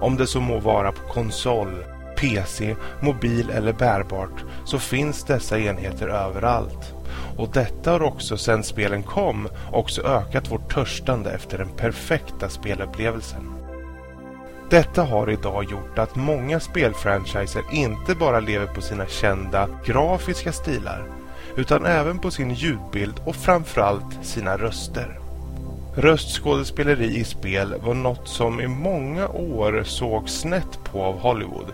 Om det så må vara på konsol, PC, mobil eller bärbart så finns dessa enheter överallt. Och detta har också sedan spelen kom också ökat vårt törstande efter den perfekta spelupplevelsen. Detta har idag gjort att många spelfranchiser inte bara lever på sina kända grafiska stilar utan även på sin ljudbild och framförallt sina röster. Röstskådespeleri i spel var något som i många år såg snett på av Hollywood.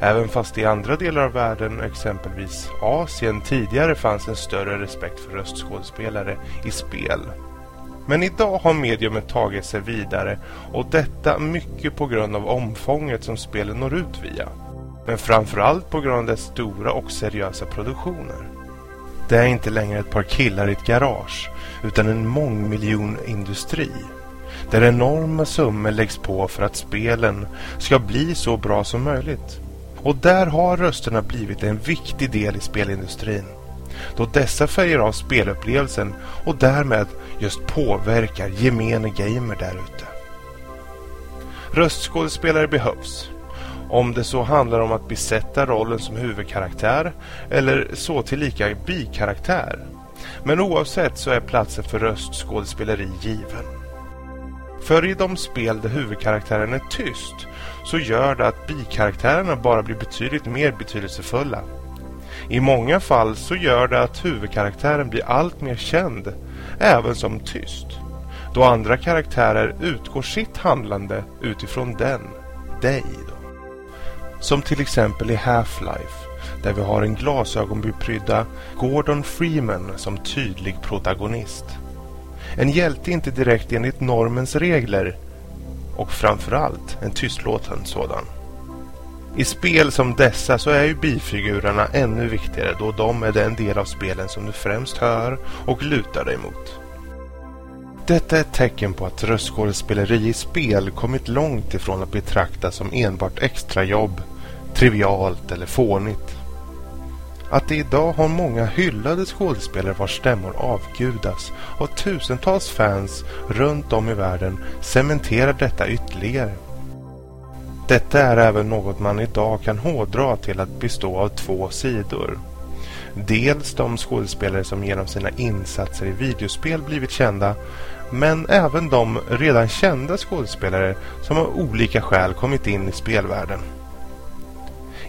Även fast det i andra delar av världen, exempelvis Asien, tidigare fanns en större respekt för röstskådespelare i spel. Men idag har mediumet tagit sig vidare och detta mycket på grund av omfånget som spelen når ut via. Men framförallt på grund av dess stora och seriösa produktioner. Det är inte längre ett par killar i ett garage utan en mångmiljonindustri. Där enorma summor läggs på för att spelen ska bli så bra som möjligt. Och där har rösterna blivit en viktig del i spelindustrin. Då dessa färger av spelupplevelsen och därmed just påverkar gemene gamer därute. Röstskådespelare behövs. Om det så handlar om att besätta rollen som huvudkaraktär eller så tillika bikaraktär. Men oavsett så är platsen för röstskådespeleri given. För i de spel där huvudkaraktären är tyst så gör det att bikaraktärerna bara blir betydligt mer betydelsefulla. I många fall så gör det att huvudkaraktären blir allt mer känd, även som tyst. Då andra karaktärer utgår sitt handlande utifrån den, dig. Som till exempel i Half-Life, där vi har en glasögonbeprydda Gordon Freeman som tydlig protagonist. En hjälte inte direkt enligt normens regler och framförallt en tystlåten sådan. I spel som dessa så är ju bifigurerna ännu viktigare då de är den del av spelen som du främst hör och lutar dig mot. Detta är ett tecken på att röstskådespeleri i spel kommit långt ifrån att betraktas som enbart extrajobb, trivialt eller fånigt. Att det idag har många hyllade skådespelare vars stämmor avgudas och tusentals fans runt om i världen cementerar detta ytterligare. Detta är även något man idag kan hårdra till att bestå av två sidor. Dels de skådespelare som genom sina insatser i videospel blivit kända men även de redan kända skådespelare som av olika skäl kommit in i spelvärlden.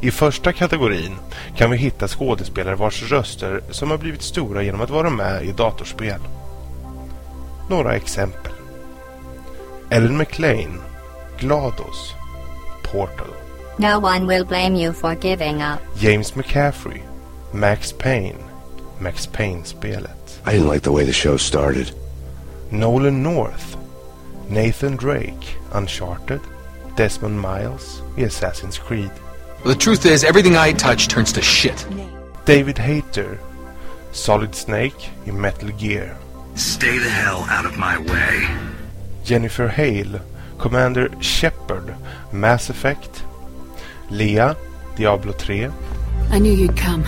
I första kategorin kan vi hitta skådespelare vars röster som har blivit stora genom att vara med i datorspel. Några exempel. Ellen McLean, GLaDOS, Portal. No one will blame you for giving up. James McCaffrey, Max Payne, Max Payne-spelet. I didn't like the way the show started. Nolan North, Nathan Drake, Uncharted, Desmond Miles The Assassin's Creed. The truth is, everything I touch turns to shit. David Hayter, Solid Snake i Metal Gear. Stay the hell out of my way. Jennifer Hale, Commander Shepard, Mass Effect. Lea, Diablo 3. I knew you'd come.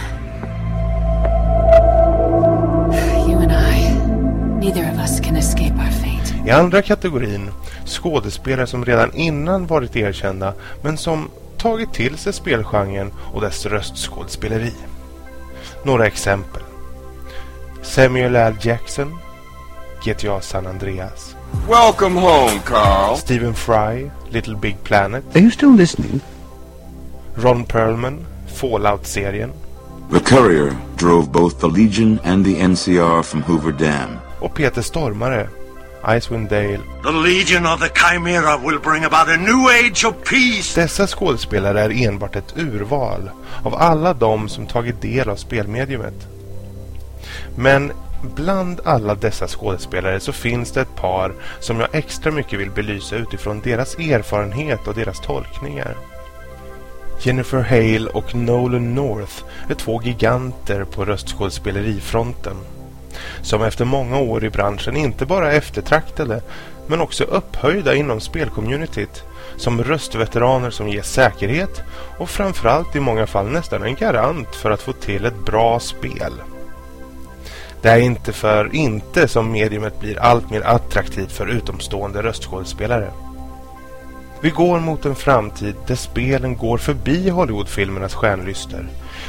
I andra kategorin skådespelare som redan innan varit erkända men som tagit till sig spelgenren och dess röstskådespeleri. Några exempel. Samuel L. Jackson, GTA San Andreas. Welcome home, Carl. Stephen Fry, Little Big Planet. Are you still listening? Ron Perlman, Fallout-serien. The courier drove both the Legion and the NCR from Hoover Dam. Och Peter Stormare, Icewind Dale. The Legion of the Chimera will bring about a new age of peace. Dessa skådespelare är enbart ett urval av alla de som tagit del av spelmediumet. Men bland alla dessa skådespelare så finns det ett par som jag extra mycket vill belysa utifrån deras erfarenhet och deras tolkningar. Jennifer Hale och Nolan North är två giganter på röstskådespelerifronten. Som efter många år i branschen inte bara är eftertraktade men också upphöjda inom spelcommunityt som röstveteraner som ger säkerhet och framförallt i många fall nästan en garant för att få till ett bra spel. Det är inte för inte som mediumet blir allt mer attraktivt för utomstående röstskådespelare. Vi går mot en framtid där spelen går förbi Hollywoodfilmernas stjärnlyster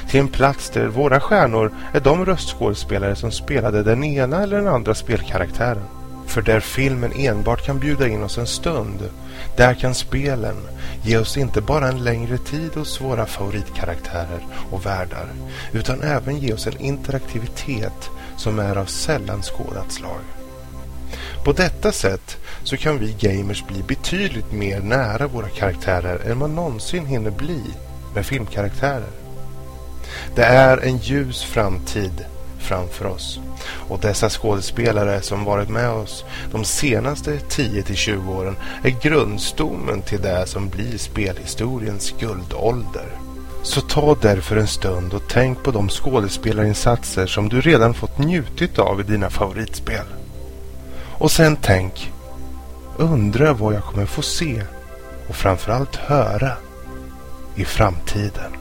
till en plats där våra stjärnor är de röstskådespelare som spelade den ena eller den andra spelkaraktären. För där filmen enbart kan bjuda in oss en stund, där kan spelen ge oss inte bara en längre tid hos våra favoritkaraktärer och världar, utan även ge oss en interaktivitet som är av sällan skådat slag. På detta sätt så kan vi gamers bli betydligt mer nära våra karaktärer än man någonsin hinner bli med filmkaraktärer. Det är en ljus framtid framför oss och dessa skådespelare som varit med oss de senaste 10-20 åren är grundstommen till det som blir spelhistoriens guldålder. Så ta därför en stund och tänk på de skådespelarinsatser som du redan fått njutit av i dina favoritspel. Och sen tänk, undra vad jag kommer få se och framförallt höra i framtiden.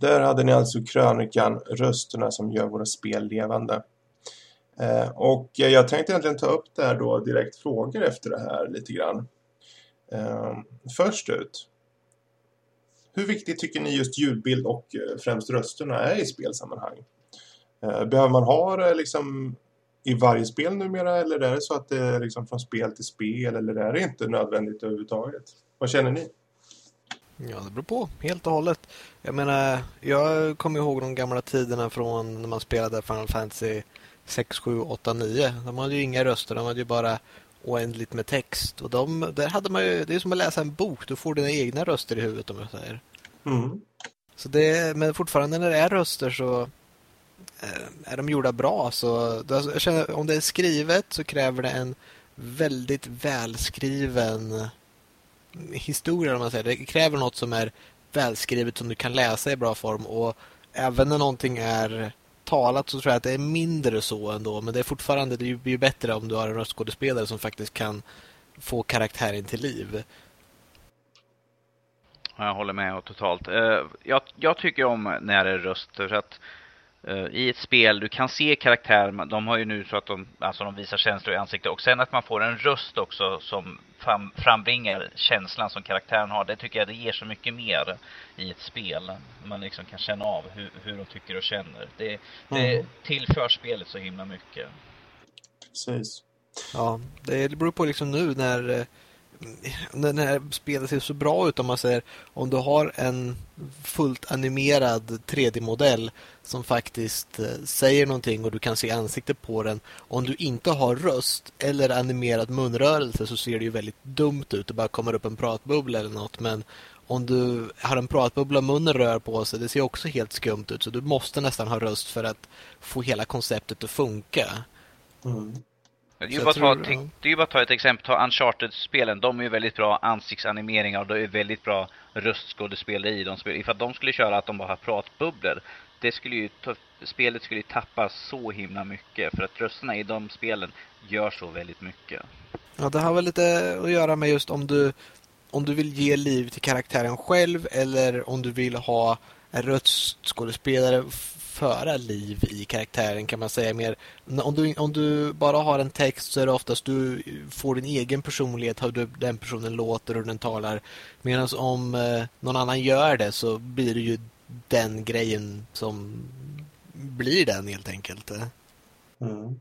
Där hade ni alltså krönikan Rösterna som gör våra spel levande. Eh, och jag tänkte egentligen ta upp där då direkt frågor efter det här lite grann. Eh, först ut. Hur viktigt tycker ni just ljudbild och eh, främst rösterna är i spelsammanhang? Eh, behöver man ha det liksom i varje spel numera eller är det så att det är liksom från spel till spel eller är det inte nödvändigt överhuvudtaget? Vad känner ni? Ja, det beror på helt och hållet. Jag menar, jag kommer ihåg de gamla tiderna från när man spelade Final Fantasy 6, 7, 8, 9. De hade ju inga röster, de hade ju bara oändligt med text. Och de, där hade man ju, det är som att läsa en bok, du får dina egna röster i huvudet om jag säger. Mm. Så det, men fortfarande när det är röster så eh, är de gjorda bra. Så jag känner, om det är skrivet så kräver det en väldigt välskriven historia om man säger. Det kräver något som är välskrivet som du kan läsa i bra form och även när någonting är talat så tror jag att det är mindre så ändå men det är fortfarande det blir ju bättre om du har en röstskådespelare som faktiskt kan få karaktären till liv. Jag håller med totalt. Eh, jag, jag tycker om när det är röster så att eh, i ett spel, du kan se karaktärer, de har ju nu så att de, alltså de visar känslor i ansiktet och sen att man får en röst också som fram, frambringar känslan som karaktären har. Det tycker jag det ger så mycket mer i ett spel. Man liksom kan känna av hur, hur de tycker och känner. Det, det Mm. tillför spelet så himla mycket. Precis. Ja, det beror på liksom nu när när det här spelet ser så bra ut om man säger om du har en fullt animerad 3D-modell som faktiskt eh, säger någonting och du kan se ansiktet på den. Om du inte har röst eller animerad munrörelse så ser det ju väldigt dumt ut. Det bara kommer upp en pratbubbla eller något. Men om du har en pratbubbla och munnen rör på sig, det ser också helt skumt ut. Så du måste nästan ha röst för att få hela konceptet att funka. Mm. Det är ju bara, ta, ja. det är bara att ta ett exempel, ta Uncharted-spelen. De är ju väldigt bra ansiktsanimeringar och det är väldigt bra röstskådespeleri. De spelar, ifall de skulle köra att de bara har pratbubblor, det skulle ju spelet skulle ju tappa så himla mycket. För att rösterna i de spelen gör så väldigt mycket. Ja, det har väl lite att göra med just om du, om du vill ge liv till karaktären själv eller om du vill ha en röstskådespelare föra liv i karaktären kan man säga mer. Om du, om du bara har en text så är det oftast du får din egen personlighet, hur du, den personen låter och hur den talar. Medan om eh, någon annan gör det så blir det ju den grejen som blir den helt enkelt. Eh. Mm.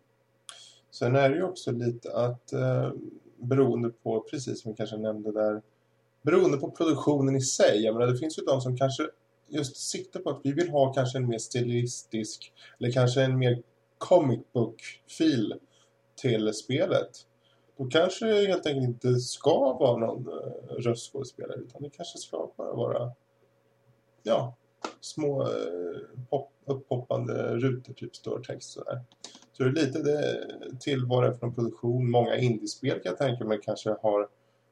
Sen är det ju också lite att eh, beroende på, precis som vi kanske nämnde där, beroende på produktionen i sig. Jag menar, det finns ju de som kanske just sikte på att vi vill ha kanske en mer stilistisk eller kanske en mer comic book-fil till spelet. Då kanske det helt enkelt inte ska vara någon uh, röstskådespelare utan det kanske ska bara vara ja, små eh, uh, pop, upphoppande rutor, typ större text sådär. Så det är lite det till vad det är för en produktion. Många indiespel kan jag tänka mig kanske har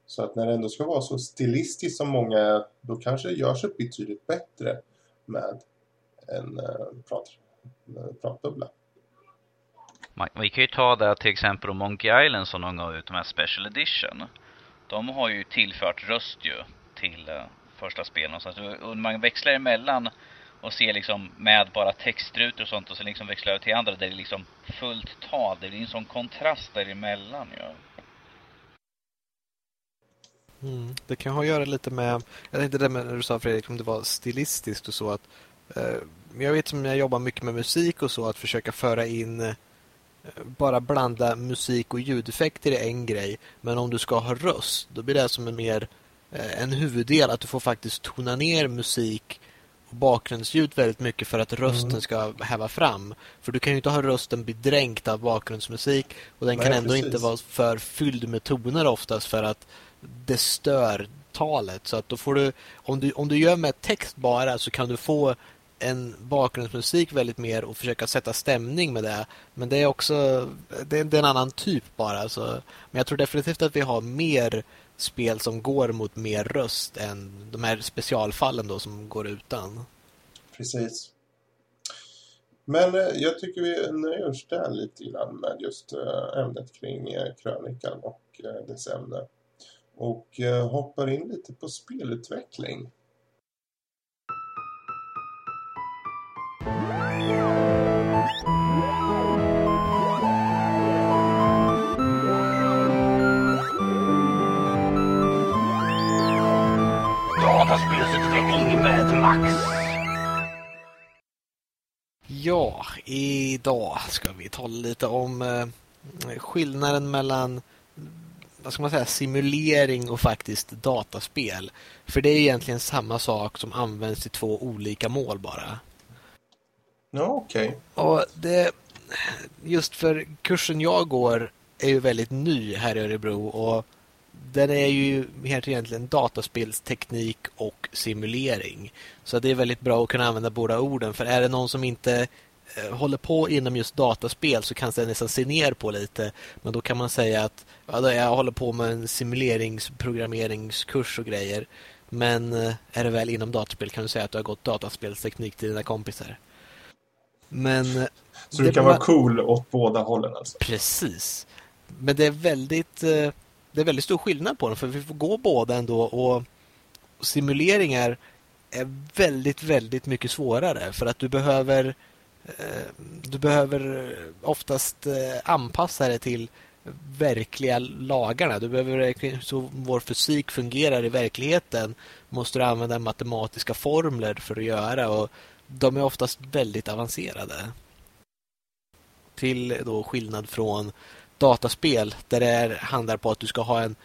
så att när det ändå ska vara så stilistiskt som många är, då kanske det görs betydligt bättre med en eh, prat, eh, pratbubbla. Man, vi kan ju ta det till exempel om Monkey Island som de gav ut, de här Special Edition. De har ju tillfört röst ju till eh, första spelen. Så att, man växlar emellan och ser liksom med bara textrutor och sånt och sen liksom växlar över till andra där det är liksom fullt tal. Det blir en sån kontrast däremellan ju. Mm. Det kan ha att göra lite med, jag tänkte det med när du sa Fredrik, om det var stilistiskt och så att eh, jag vet som jag jobbar mycket med musik och så, att försöka föra in eh, bara blanda musik och ljudeffekter är en grej, men om du ska ha röst, då blir det som en mer eh, en huvuddel, att du får faktiskt tona ner musik och bakgrundsljud väldigt mycket för att rösten Mm. ska häva fram. För du kan ju inte ha rösten bedränkt av bakgrundsmusik och den Nej, kan ändå precis. inte vara för fylld med toner oftast för att det stör talet. Så att då får du, om du, om du gör med text bara så kan du få en bakgrundsmusik väldigt mer och försöka sätta stämning med det. Men det är också det är, det är en annan typ bara. Så, men jag tror definitivt att vi har mer spel som går mot mer röst än de här specialfallen då som går utan. Precis. Men eh, jag tycker vi nöjer oss där lite grann med just eh, ämnet kring eh, krönikan och dess ämne. Och eh, hoppar in lite på spelutveckling. Dataspelsutveckling med Max. Ja, idag ska vi tala lite om eh, skillnaden mellan vad ska man säga, simulering och faktiskt dataspel. För det är egentligen samma sak som används i två olika mål bara. Ja, okej. Och det, just för kursen jag går är ju väldigt ny här i Örebro och den är ju helt egentligen dataspelsteknik och simulering. Så det är väldigt bra att kunna använda båda orden. För är det någon som inte håller på inom just dataspel så kan det nästan se ner på lite. Men då kan man säga att ja, jag håller på med en simuleringsprogrammeringskurs och grejer. Men eh, är det väl inom dataspel kan du säga att du har gått dataspelsteknik till dina kompisar. Men eh, Så du det kan var- vara cool åt båda hållen alltså? Precis. Men det är väldigt eh, det är väldigt stor skillnad på dem för vi får gå båda ändå och simuleringar är väldigt, väldigt mycket svårare för att du behöver eh, Eh, du behöver eh, oftast eh, anpassa det till verkliga lagarna. Du behöver så vår fysik fungerar i verkligheten måste du använda matematiska formler för att göra och de är oftast väldigt avancerade till då skillnad från dataspel där det handlar på att du ska ha en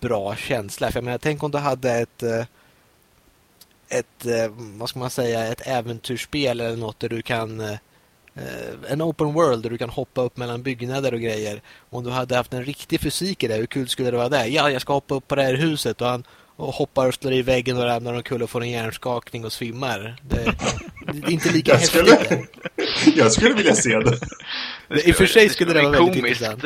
bra känsla. För jag menar, tänk om du hade ett eh, ett, eh, vad ska man säga, ett äventyrsspel eller något där du kan eh, en open world där du kan hoppa upp mellan byggnader och grejer. Om du hade haft en riktig fysik i det, hur kul skulle det vara där? Ja, jag ska hoppa upp på det här huset och han och hoppar och slår i väggen och ramlar omkull och får en hjärnskakning och svimmar. Det, det är inte lika Jag häftigt. skulle, jag skulle vilja se det. I och för sig skulle det bli vara väldigt komiskt.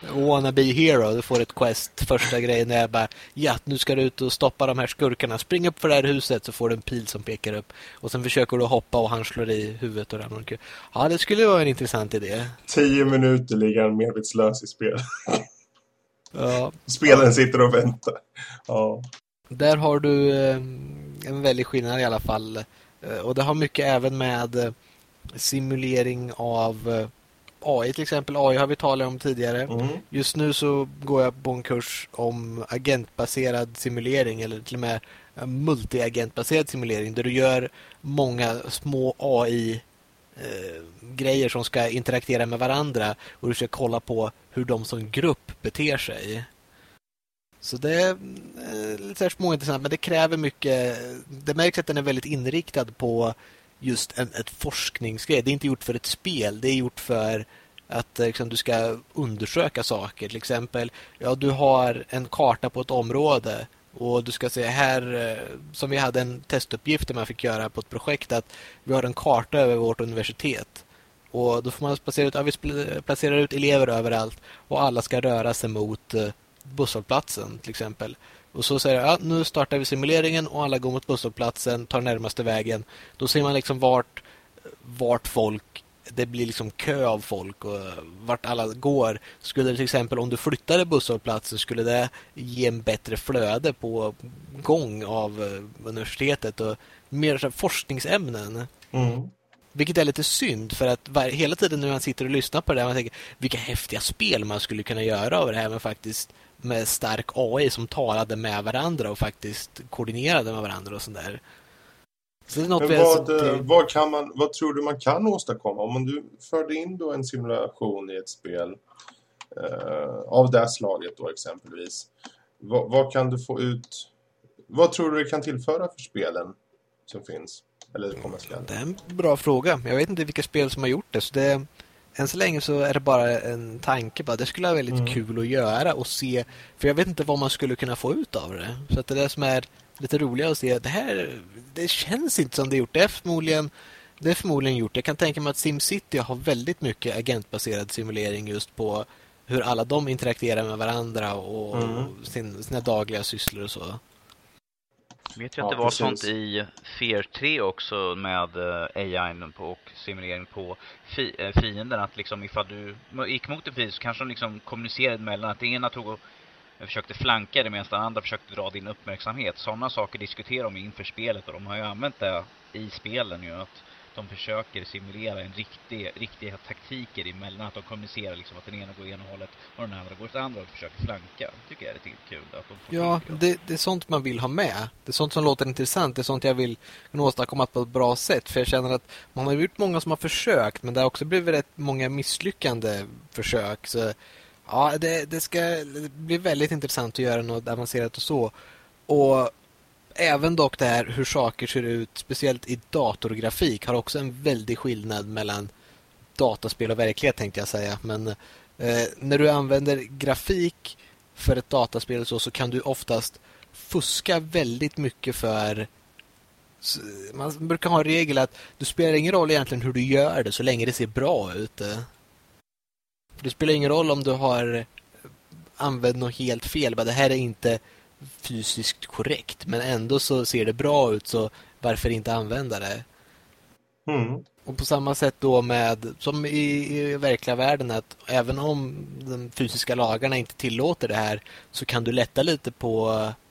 Intressant. wannabe hero. Du får ett quest. Första grejen är bara, ja, nu ska du ut och stoppa de här skurkarna. Spring upp för det här huset så får du en pil som pekar upp. Och sen försöker du hoppa och han slår i huvudet och ramlar omkull. Ja, det skulle vara en intressant idé. Tio minuter ligger han medvetslös i spel. Ja. Spelaren sitter och väntar. Ja. Där har du eh, en väldig skillnad i alla fall. Eh, Och det har mycket även med eh, simulering av AI till exempel. AI har vi talat om tidigare. Mm. Just nu så går jag på en kurs om agentbaserad simulering eller till och med multiagentbaserad simulering där du gör många små AI eh, grejer som ska interagera med varandra och du ska kolla på hur de som grupp beter sig. Så det är eh, lite småintressant men det kräver mycket. Det märks att den är väldigt inriktad på just en, ett forskningsgrej. Det är inte gjort för ett spel. Det är gjort för att eh, liksom, du ska undersöka saker. Till exempel, ja, du har en karta på ett område och du ska se här, eh, som vi hade en testuppgift där man fick göra på ett projekt, att vi har en karta över vårt universitet. Och då får man placera ut, ja, vi placerar ut elever överallt och alla ska röra sig mot eh, busshållplatsen till exempel. Och så säger jag, ja, nu startar vi simuleringen och alla går mot busshållplatsen, tar närmaste vägen. Då ser man liksom vart, vart folk, det blir liksom kö av folk och vart alla går. Skulle det till exempel, om du flyttade busshållplatsen, skulle det ge en bättre flöde på gång av eh, universitetet och mer så forskningsämnen. Mm. Vilket är lite synd för att var, hela tiden när man sitter och lyssnar på det här man tänker vilka häftiga spel man skulle kunna göra av det här med faktiskt med stark AI som talade med varandra och faktiskt koordinerade med varandra och sånt där. Så är Men vad, sett eh, vad, kan man, vad tror du man kan åstadkomma om du förde in då en simulation i ett spel eh, av det slaget då exempelvis? Vad, vad kan du få ut? Vad tror du det kan tillföra för spelen som finns? Eller komma skall? Det är en bra fråga. Jag vet inte vilka spel som har gjort det. Så det än så länge så är det bara en tanke att det skulle vara väldigt Mm. kul att göra och se. För jag vet inte vad man skulle kunna få ut av det. Så att det är det som är lite roligare att se. Det här, det känns inte som det är gjort. Det är förmodligen, det är förmodligen gjort. Jag kan tänka mig att SimCity har väldigt mycket agentbaserad simulering just på hur alla de interagerar med varandra och Mm. sin, sina dagliga sysslor och så. Vet ju att Ja, det var precis. sånt i Fear 3 också med eh, AI på, och simulering på fi, eh, fienden. Att liksom ifall du gick mot en fiende så kanske de liksom kommunicerade mellan att den ena tog och försökte flanka dig medan den andra försökte dra din uppmärksamhet. Sådana saker diskuterar de inför spelet och de har ju använt det i spelen ju. Att de försöker simulera en riktig, riktiga taktiker emellan. Att de kommunicerar liksom att den ena går ena hållet och den andra går åt det andra och försöker flanka. tycker jag är lite kul. Att de får Ja, det, det är sånt man vill ha med. Det är sånt som låter intressant. Det är sånt jag vill kunna åstadkomma på ett bra sätt. För jag känner att man har gjort många som har försökt, men det har också blivit rätt många misslyckande försök. Så ja, det, det ska bli väldigt intressant att göra något avancerat och så. Och även dock det här hur saker ser ut, speciellt i datorgrafik, har också en väldig skillnad mellan dataspel och verklighet tänkte jag säga. Men eh, när du använder grafik för ett dataspel så, så kan du oftast fuska väldigt mycket för man brukar ha en regel att det spelar ingen roll egentligen hur du gör det så länge det ser bra ut. För Det spelar ingen roll om du har använt något helt fel. Bara, det här är inte fysiskt korrekt men ändå så ser det bra ut så varför inte använda det? Mm. Och på samma sätt då med, som i, i verkliga världen, att även om de fysiska lagarna inte tillåter det här så kan du lätta lite på,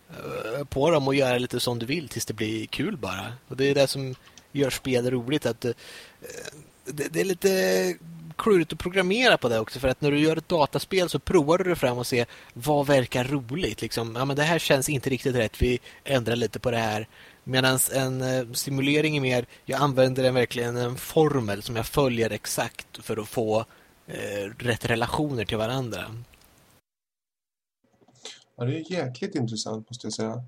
eh, på dem och göra lite som du vill tills det blir kul bara. Och det är det som gör spel roligt. att eh, det, det är lite klurigt att programmera på det också för att när du gör ett dataspel så provar du dig fram och ser vad verkar roligt. Liksom, ja, men det här känns inte riktigt rätt, vi ändrar lite på det här. Medan en eh, simulering är mer, jag använder en, verkligen en formel som jag följer exakt för att få eh, rätt relationer till varandra. Ja, det är jäkligt intressant måste jag säga.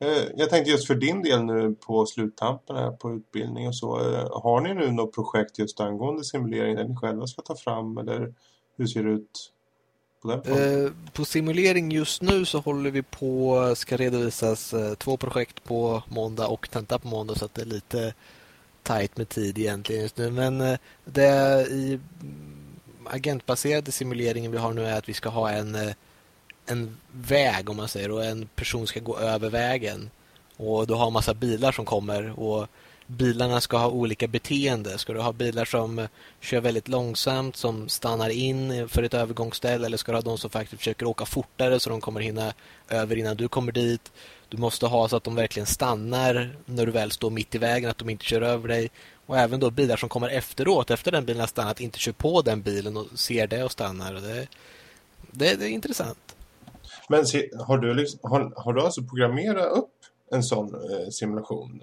Eh, jag tänkte just för din del nu på sluttampen här på utbildning och så. Eh, har ni nu något projekt just angående simulering där ni själva ska ta fram eller hur ser det ut på den? Eh, på simulering just nu så håller vi på, ska redovisas eh, två projekt på måndag och tenta på måndag så att det är lite tajt med tid egentligen just nu. Men det är i mm, agentbaserade simuleringen vi har nu är att vi ska ha en, eh, en väg om man säger och en person ska gå över vägen. Och du har massa bilar som kommer och bilarna ska ha olika beteende. Ska du ha bilar som kör väldigt långsamt, som stannar in för ett övergångsställe eller ska du ha de som faktiskt försöker åka fortare så de kommer hinna över innan du kommer dit. Du måste ha så att de verkligen stannar när du väl står mitt i vägen, att de inte kör över dig. Och även då bilar som kommer efteråt, efter den bilen har stannat, inte kör på den bilen och ser det och stannar. Det, det, det är intressant. Men har, du liksom, har, har du alltså programmerat upp en sån eh, simulation?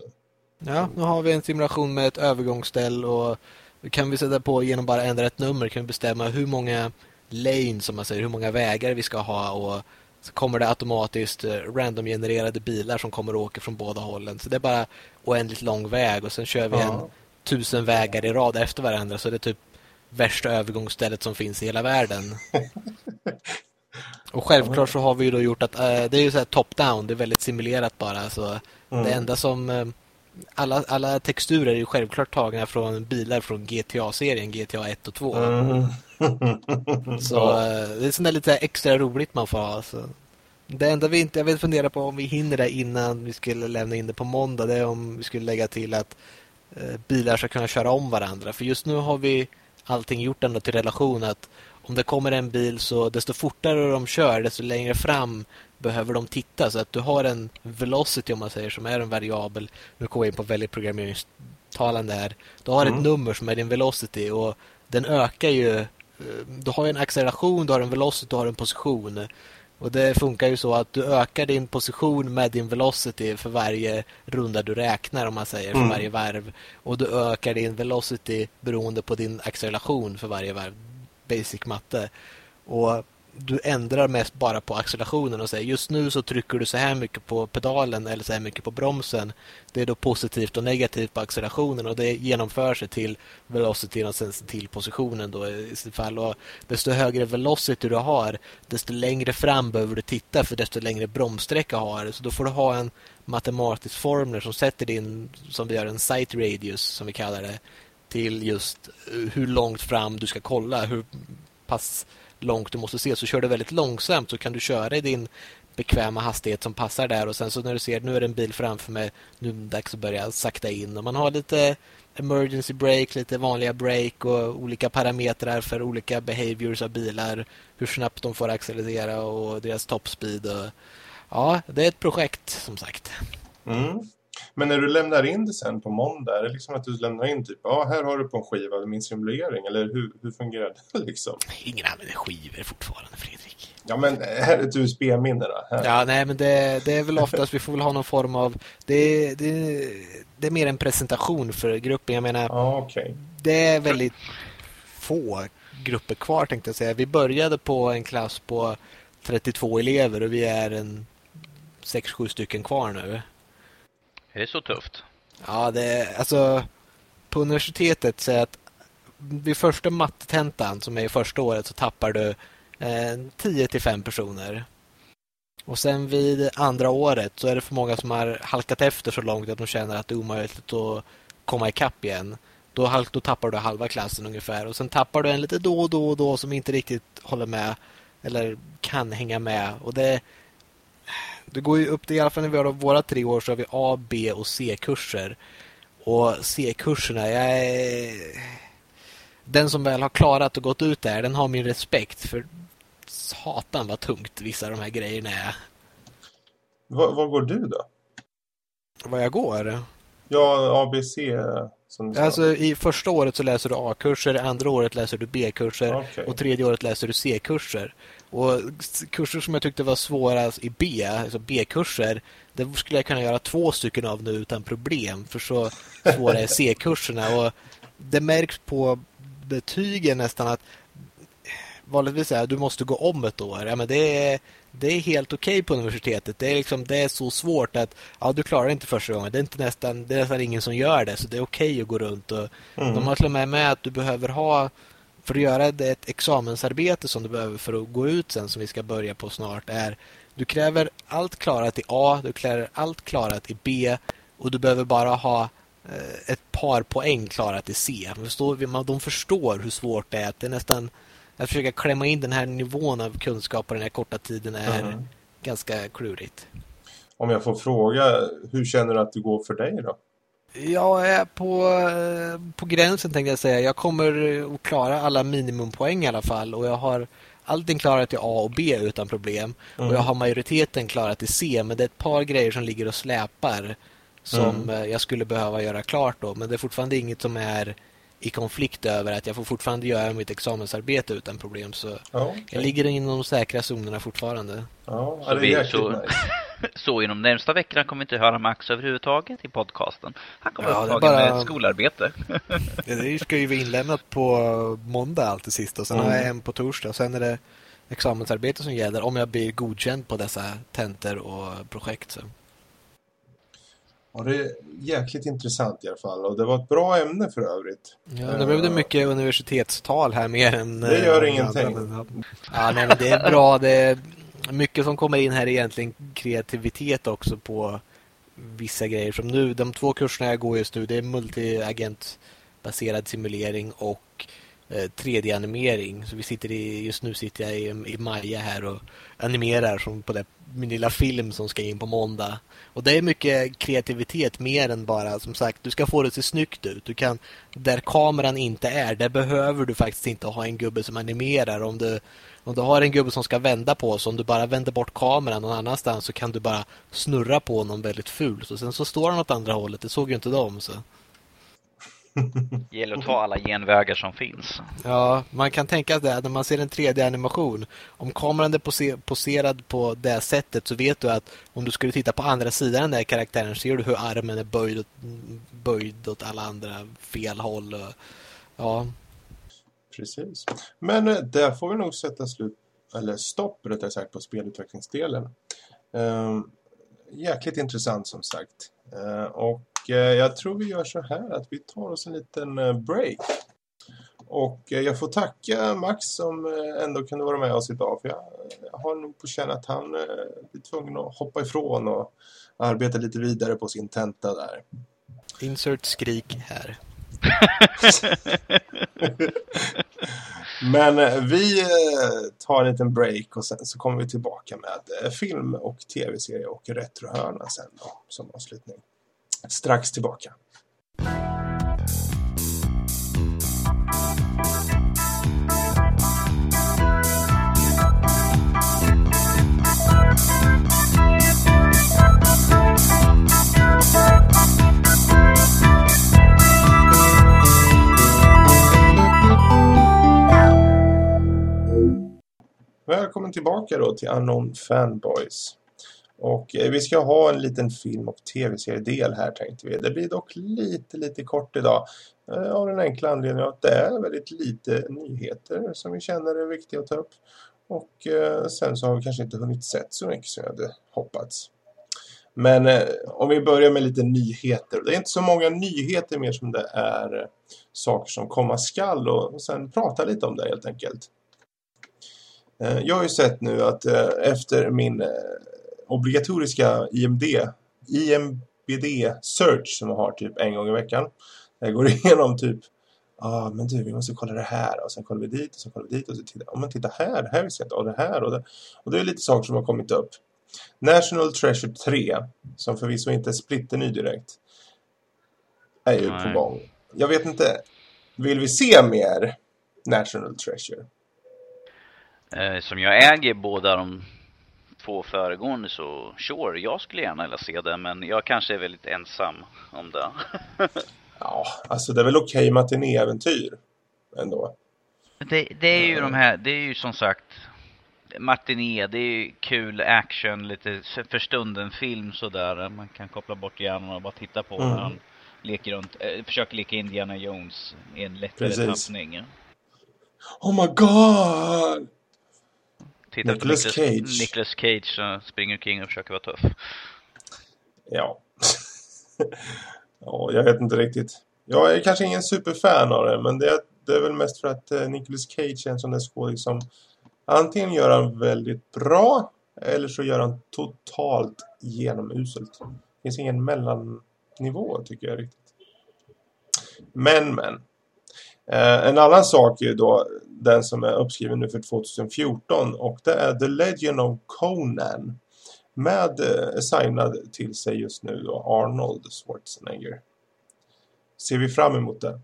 Ja, nu har vi en simulation med ett övergångsställ och kan vi sätta på genom bara ändra ett nummer kan vi bestämma hur många lanes som man säger, hur många vägar vi ska ha och så kommer det automatiskt eh, random-genererade bilar som kommer och åker från båda hållen. Så det är bara oändligt lång väg och sen kör vi en tusen vägar i rad efter varandra så det är typ värsta övergångsstället som finns i hela världen. Och självklart så har vi ju då gjort att äh, det är ju så här top-down, det är väldigt simulerat bara. Så Mm. Det enda som... Äh, alla, alla texturer är ju självklart tagna från bilar från GTA-serien, GTA 1 och 2. Mm. Så äh, det är sånt där lite extra roligt man får ha. Så. Det enda vi inte, jag vill fundera på om vi hinner det innan vi skulle lämna in det på måndag, det är om vi skulle lägga till att eh, bilar ska kunna köra om varandra. För just nu har vi allting gjort ändå till relation att om det kommer en bil så desto fortare de kör, desto längre fram behöver de titta. Så att du har en velocity om man säger som är en variabel. Nu kommer jag in på väldigt programmeringstalande här. Du har Mm. ett nummer som är din velocity och den ökar ju. eh, Du har en acceleration, du har en velocity, du har en position. Och det funkar ju så att du ökar din position med din velocity för varje runda du räknar om man säger, för Mm. varje varv. Och du ökar din velocity beroende på din acceleration för varje varv. Basic matte. Och du ändrar mest bara på accelerationen och säger just nu så trycker du så här mycket på pedalen eller så här mycket på bromsen. Det är då positivt och negativt på accelerationen och det genomför sig till velocityn och sen till positionen då i sitt fall. Och desto högre velocity du har, desto längre fram behöver du titta för desto längre bromssträcka har du. Så då får du ha en matematisk formel som sätter din, som vi gör en sight radius som vi kallar det, till just eh, hur långt fram du ska kolla, hur pass långt du måste se. Så kör du väldigt långsamt så kan du köra i din bekväma hastighet som passar där och sen så när du ser nu är det en bil framför mig, nu är det dags att börja sakta in och man har lite emergency brake, lite vanliga brake och olika parametrar för olika behaviors av bilar, hur snabbt de får accelerera och deras top speed och ja, det är ett projekt som sagt. Mm. Men när du lämnar in det sen på måndag, är det liksom att du lämnar in typ, ja här har du på en skiva min simulering, eller hur, hur fungerar det liksom? Ingen använder skivor fortfarande, Fredrik. Ja men här är ett USB-minne då. Här. Ja, nej, men det, det är väl oftast vi får väl ha någon form av... Det, det, det är mer en presentation för gruppen. Jag menar, Ja, okej. det är väldigt få grupper kvar tänkte jag säga. Vi började på en klass på 32 elever och vi är en 6-7 stycken kvar nu. Är det så tufft? Ja, det är alltså på universitetet så att vid första mattetentan, som är i första året så tappar du eh, 10 till 5 personer. Och sen vid andra året så är det för många som har halkat efter så långt att de känner att det är omöjligt att komma ikapp igen. Då, halk, då tappar du halva klassen ungefär och sen tappar du en lite då och då och då som inte riktigt håller med eller kan hänga med. Och det, det går ju upp till, i alla fall när vi har våra tre år så har vi A, B och C-kurser. Och C-kurserna, jag är... Den som väl har klarat och gått ut där, den har min respekt för satan vad tungt vissa av de här grejerna är. Vad vad går du då? Vad jag går? Ja, ABC som du sa. Alltså i första året så läser du A-kurser, andra året läser du B-kurser Okej. och tredje året läser du C-kurser. Och kurser som jag tyckte var svåra i B, alltså B-kurser, det skulle jag kunna göra två stycken av nu utan problem. För så svåra är C-kurserna. Och det märks på betygen nästan att vanligtvis är du måste gå om ett år. Ja, men det är, det är helt okej på universitetet. Det är, liksom, det är så svårt att ja, du klarar det inte första gången. Det är, inte nästan, det är nästan ingen som gör det. Så det är okej att gå runt. Och Mm. De har till och med med att du behöver ha för att göra det ett examensarbete som du behöver för att gå ut sen som vi ska börja på snart är du kräver allt klarat i A, du kräver allt klarat i B och du behöver bara ha eh, ett par poäng klarat i C. Förstår, man, de förstår hur svårt det är. Att det är nästan att försöka klämma in den här nivån av kunskap på den här korta tiden är Mhm. ganska klurigt. Om jag får fråga, hur känner du att det går för dig då? Jag är på, eh, på gränsen tänkte jag säga. Jag kommer att klara alla minimumpoäng i alla fall och jag har allting klarat i A och B utan problem. Mm. Och jag har majoriteten klarat i C men det är ett par grejer som ligger och släpar som Mm. eh, jag skulle behöva göra klart då. Men det är fortfarande inget som är i konflikt över att jag får fortfarande göra mitt examensarbete utan problem. Så Ja, okej. jag ligger inom de säkra zonerna fortfarande. Ja, Så det är vi- jäkligt nice. Så inom de närmsta veckorna kommer vi inte höra Max överhuvudtaget i podcasten. Han kommer Ja, upptagen bara- med skolarbete. Det ska ju vara inlämnat på måndag allt det sista och sen Mm. har jag en på torsdag. Sen är det examensarbete som gäller om jag blir godkänd på dessa tentor och projekt. Så. Ja, det är jäkligt intressant i alla fall. Och det var ett bra ämne för övrigt. Ja, det blev det mycket universitetstal här mer än... Det gör eh, ingenting. andra, men, ja. ja, nej, men det är bra. Det är mycket som kommer in här är egentligen kreativitet också på vissa grejer. Som nu, de två kurserna jag går just nu, det är multiagentbaserad simulering och eh, 3D-animering. Så vi sitter i, just nu sitter jag i, i Maja här och animerar som på det, min lilla film som ska in på måndag. Och det är mycket kreativitet mer än bara som sagt, du ska få det att se snyggt ut. Du kan, där kameran inte är, där behöver du faktiskt inte ha en gubbe som animerar. Om du, om du har en gubbe som ska vända på sig, om du bara vänder bort kameran någon annanstans så kan du bara snurra på honom väldigt fult. Och sen så står han åt andra hållet, det såg ju inte de. Så. Det gäller att ta alla genvägar som finns. Ja, man kan tänka sig när man ser en 3D-animation, om kameran är pose- poserad på det sättet så vet du att om du skulle titta på andra sidan den där karaktären ser du hur armen är böjd böjd åt alla andra fel håll. Och, ja, Precis. Men eh, där får vi nog sätta slut, eller stopp rättare sagt, på spelutvecklingsdelen. Ehm, jäkligt intressant som sagt. Ehm, och eh, jag tror vi gör så här att vi tar oss en liten eh, break. Och jag får tacka Max som ändå kunde vara med oss idag. För jag, har nog på känn att han blir tvungen att hoppa ifrån och arbeta lite vidare på sin tenta där. insert skrik här. Men eh, vi eh, tar en liten break och sen så kommer vi tillbaka med eh, film och tv-serie och retrohörna sen då, som avslutning. Strax tillbaka. Välkommen tillbaka då till Anon Fanboys. Och eh, vi ska ha en liten film- och tv-seriedel här tänkte vi. Det blir dock lite, lite kort idag. Eh, av den enkla anledningen att det är väldigt lite nyheter som vi känner är viktiga att ta upp. Och eh, sen så har vi kanske inte hunnit sett så mycket som jag hade hoppats. Men eh, om vi börjar med lite nyheter. Det är inte så många nyheter mer som det är eh, saker som komma skall och, och sen prata lite om det helt enkelt. Eh, Jag har ju sett nu att eh, efter min eh, obligatoriska IMD, IMBD-search som jag har typ en gång i veckan. Jag går igenom typ, ja ah, men du vi måste kolla det här och sen kollar vi dit och sen kollar vi dit och så tittar, ja men titta här, det här vi sett och det här och det. Och det är lite saker som har kommit upp. National Treasure 3, som förvisso inte är splitterny direkt, är ju på Nej. gång. Jag vet inte, vill vi se mer National Treasure? Eh, som jag äger båda de två föregående så sure, jag skulle gärna vilja se det men jag kanske är väldigt ensam om det. Ja, alltså det är väl okej matinéäventyr ändå. det, det är ju de här, det är ju som sagt Martiné, det är ju kul action, lite för stunden film sådär. Man kan koppla bort hjärnan och bara titta på Mm. när han leker runt, eh, försöker leka Indiana Jones i en lättare Precis. tappning. Oh my god! Titta Nicolas på Cage. Nicolas, Nicolas Cage som springer omkring och försöker vara tuff. Ja. ja, jag vet inte riktigt. Jag är kanske ingen superfan av det, men det är, det är väl mest för att eh, Nicolas Cage är en sån där skådis som antingen gör han väldigt bra eller så gör han totalt genomuselt. Det finns ingen mellannivå tycker jag riktigt. Men, men. Eh, en annan sak är då den som är uppskriven nu för 2014 och det är The Legend of Conan med eh, signad till sig just nu då Arnold Schwarzenegger. Ser vi fram emot det?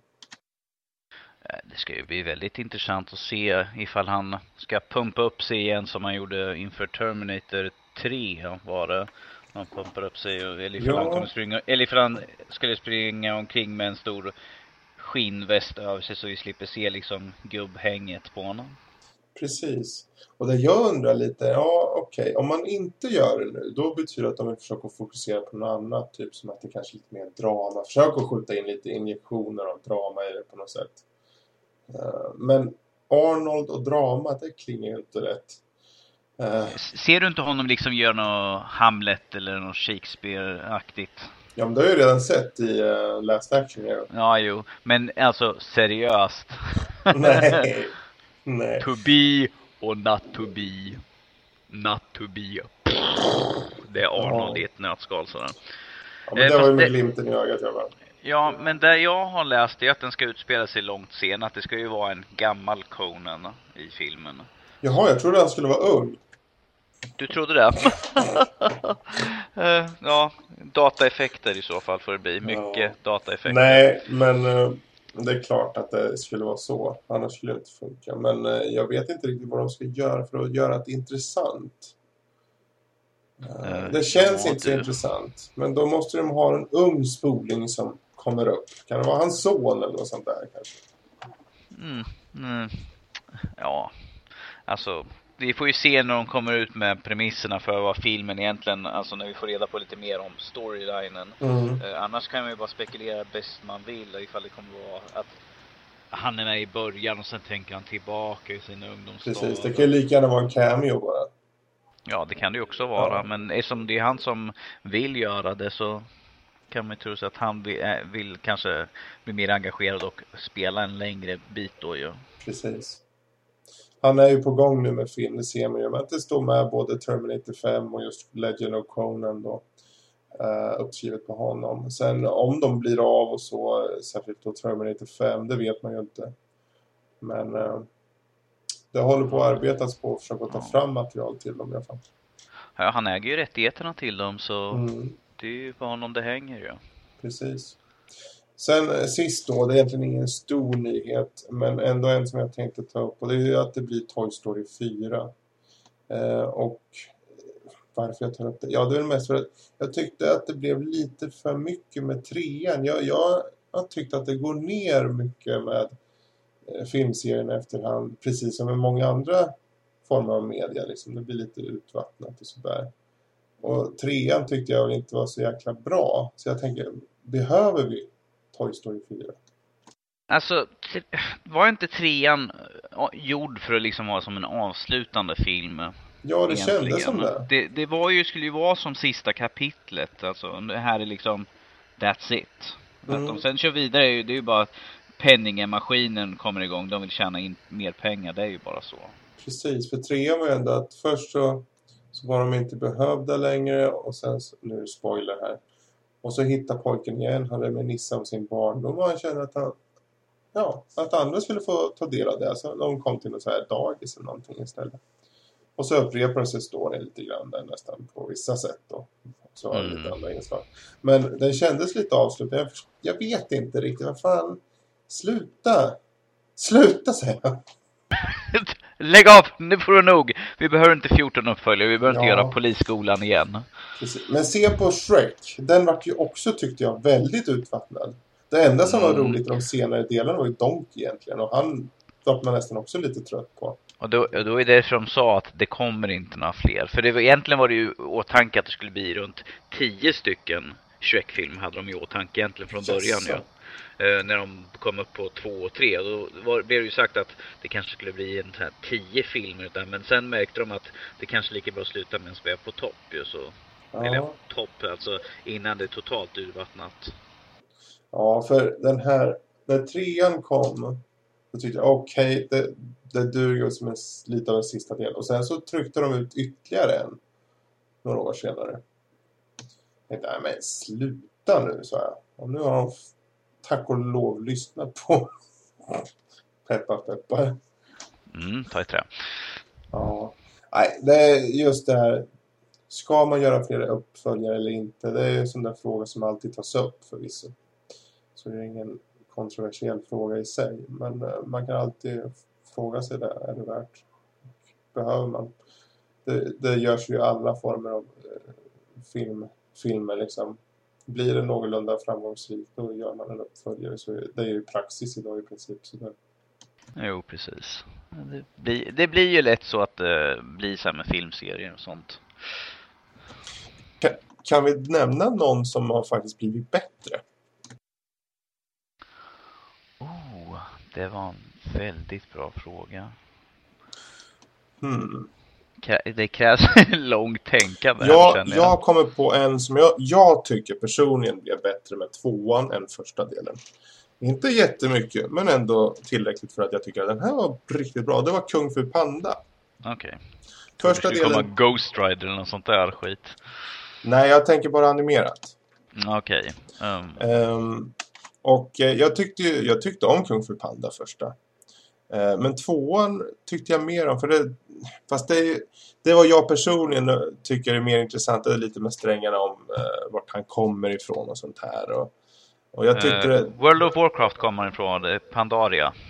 Eh, Det ska ju bli väldigt intressant att se ifall han ska pumpa upp sig igen som han gjorde inför Terminator 3 var det. Han pumpar upp sig och- eller ifall Ja. han kommer springa, eller ifall han skulle springa omkring med en stor skinnväst över sig så vi slipper se liksom gubbhänget på honom. Precis. Och det jag undrar lite, ja okej, om man inte gör det nu, då betyder det att de vill försöka fokusera på något annat, typ som att det kanske är lite mer drama. Försök att skjuta in lite injektioner av drama i det på något sätt. Eh, men Arnold och drama, det klingar ju inte rätt. Eh, Ser du inte honom liksom göra något Hamlet eller något Shakespeare-aktigt? Ja, men det har jag ju redan sett i uh, Last Action Hero. Ja, jo. Men alltså seriöst. Nej. Nej. To be or not to be. Not to be. Det är Arnold i ett nötskal sådär. Ja, men Eh, det var ju med det- glimten i ögat jag bara. Ja, men det jag har läst är att den ska utspela sig långt senare. Att det ska ju vara en gammal Conan i filmen. Jaha, jag trodde han skulle vara ung. Du trodde det? Eh, ja, dataeffekter i så fall får det bli. Mycket Ja. dataeffekter. Nej, men eh, det är klart att det skulle vara så. Annars skulle det inte funka. Men eh, jag vet inte riktigt vad de ska göra för att göra det intressant. Det känns ja, inte så du. intressant. Men då måste de ha en ung spoling som kommer upp. Kan det vara hans son eller något sånt där kanske? Mm, mm. Ja, alltså vi får ju se när de kommer ut med premisserna för vad filmen egentligen, alltså när vi får reda på lite mer om storylinen. Mm. Eh, annars kan man ju bara spekulera bäst man vill ifall det kommer vara att han är med i början och sen tänker han tillbaka i sina ungdomsdagar. Precis, det kan ju lika gärna vara en cameo bara. Ja, det kan det ju också vara. Ja. Men eftersom det är han som vill göra det så kan man ju tro sig att han vill, eh, vill kanske bli mer engagerad och spela en längre bit då ju. Precis. Han är ju på gång nu med film, det ser man ju. Men det står med både Terminator 5 och just Legend of Conan då. Uh, uppskrivet på honom. Sen om de blir av och så, eh, särskilt då Terminator 5, det vet man ju inte. Men eh, det håller på att arbetas på att försöka ta fram material till dem i alla fall. Ja, han äger ju rättigheterna till dem så Mm. det är ju på honom det hänger ju. Precis. Sen eh, sist då, det är egentligen ingen stor nyhet, men ändå en som jag tänkte ta upp. Och det är ju att det blir Toy Story 4. Eh, och varför jag tar upp det? Ja, det är väl mest för att jag tyckte att det blev lite för mycket med trean. Jag, jag har tyckt att det går ner mycket med eh, filmserien efterhand, precis som med många andra former av media. Liksom. Det blir lite utvattnat och sådär. Och trean tyckte jag inte var så jäkla bra. Så jag tänker, behöver vi Toy Story 4? Alltså, var inte trean eh, gjord för att liksom vara som en avslutande film? Ja, det kändes som det. Det, det var ju, skulle ju vara som sista kapitlet. Alltså, det här är liksom, that's it. Mm. Att de sen kör vidare, är ju- det är ju bara att penningmaskinen kommer igång. De vill tjäna in mer pengar, det är ju bara så. Precis, för trean var ju ändå att först så, så var de inte behövda längre och sen, nu spoiler här. Och så hittar pojken igen, han Nissa om sin barndom och han känner att han, ja, att andra skulle få ta del av det. Så de kom till något så här dagis eller någonting istället. Och så upprepar sig storyn lite grann där nästan på vissa sätt då. Så Mm. lite andra inslag. Men den kändes lite avslutad. Jag, jag vet inte riktigt, vad fan. Sluta! Sluta säger jag. Lägg av, nu får du nog. Vi behöver inte 14 uppföljare, vi behöver inte Ja. göra polisskolan igen. Precis. Men se på Shrek. Den vart ju också, tyckte jag, väldigt utvattnad. Det enda som var Mm. roligt i de senare delarna var ju Donkey egentligen. Och han vart man nästan också lite trött på. Och då, då är det de sa att det kommer inte några fler. För det var, egentligen var det ju åtanke att det skulle bli runt 10 stycken Shrek-filmer hade de i åtanke egentligen från början Jaså. ju. Eh, när de kom upp på två och tre. Då var, blev det ju sagt att det kanske skulle bli en så här 10 filmer. Utan, men sen märkte de att det kanske lika bra sluta med en spel på topp ju. Så, Eller Ja, topp, alltså innan det är totalt urvattnat. ja för den här... När trean kom, då tyckte jag okej, det, det duger som en, lite av en sista del. Och sen så tryckte de ut ytterligare en. Några år senare. Jag tänkte, nej men sluta nu, sa jag. Och nu har de tack och lov lyssnat på. Peppar, peppar. Mm, ta i trä. Ja. Nej, det är just det här. Ska man göra fler uppföljare eller inte? Det är en sån där fråga som alltid tas upp förvisso. Så det är ingen kontroversiell fråga i sig. Men eh, man kan alltid fråga sig det. Är det värt? Behöver man? Det, det görs ju i alla former av eh, film, filmer liksom. Blir det någorlunda framgångsrikt då gör man en uppföljare. Så det är ju praxis idag i princip. Så det, Jo, precis. Det blir, det blir ju lätt så att det blir så här med filmserier och sånt. kan, kan vi nämna någon som har faktiskt blivit bättre? Oh, det var en väldigt bra fråga. Hmm. Det krävs långt tänkande här, Jag, jag. kommer på en som jag, jag tycker personligen blev bättre med tvåan än första delen. Inte jättemycket, men ändå tillräckligt för att jag tycker att den här var riktigt bra. Det var Kung Fu Panda. Okej. Första Det skulle komma delen... Ghost Rider eller något sånt där skit. Nej, jag tänker bara animerat. Mm, Okej. Um, Ehm, och eh, jag tyckte, jag tyckte om Kung Fu Panda första. Eh, men tvåan tyckte jag mer om. För det, fast det, det var jag personligen eh, tycker är mer intressant. Det är lite med strängarna om eh, vart han kommer ifrån och sånt här. Och, och jag tyckte eh, det... World of Warcraft kommer ifrån, eh, Pandaria.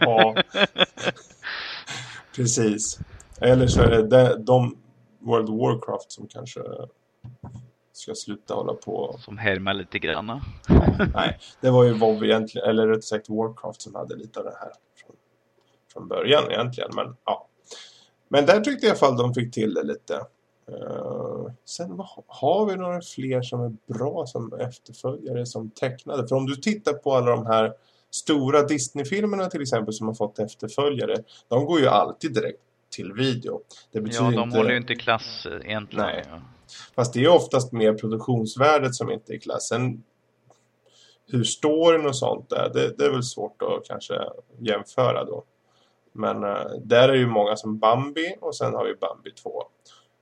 Ja. Precis. Eller så är det de, de World of Warcraft som kanske ska sluta hålla på. Som härmar lite grann. Nej, det var ju WoW egentligen, eller rätt sagt Warcraft som hade lite av det här från, från början egentligen. Men ja. Men där tyckte jag i alla fall de fick till det lite. Eh, sen vad, har vi några fler som är bra som efterföljare som tecknade? För om du tittar på alla de här stora Disney-filmerna till exempel som har fått efterföljare. De går ju alltid direkt till video. Det betyder Ja, de inte... håller ju inte klass eh, egentligen. Nej. Ja. Fast det är oftast mer produktionsvärdet som inte är i klassen. Hur storyn och sånt är, det, det är väl svårt att kanske jämföra då. Men eh, där är ju många som Bambi och sen har vi Bambi 2.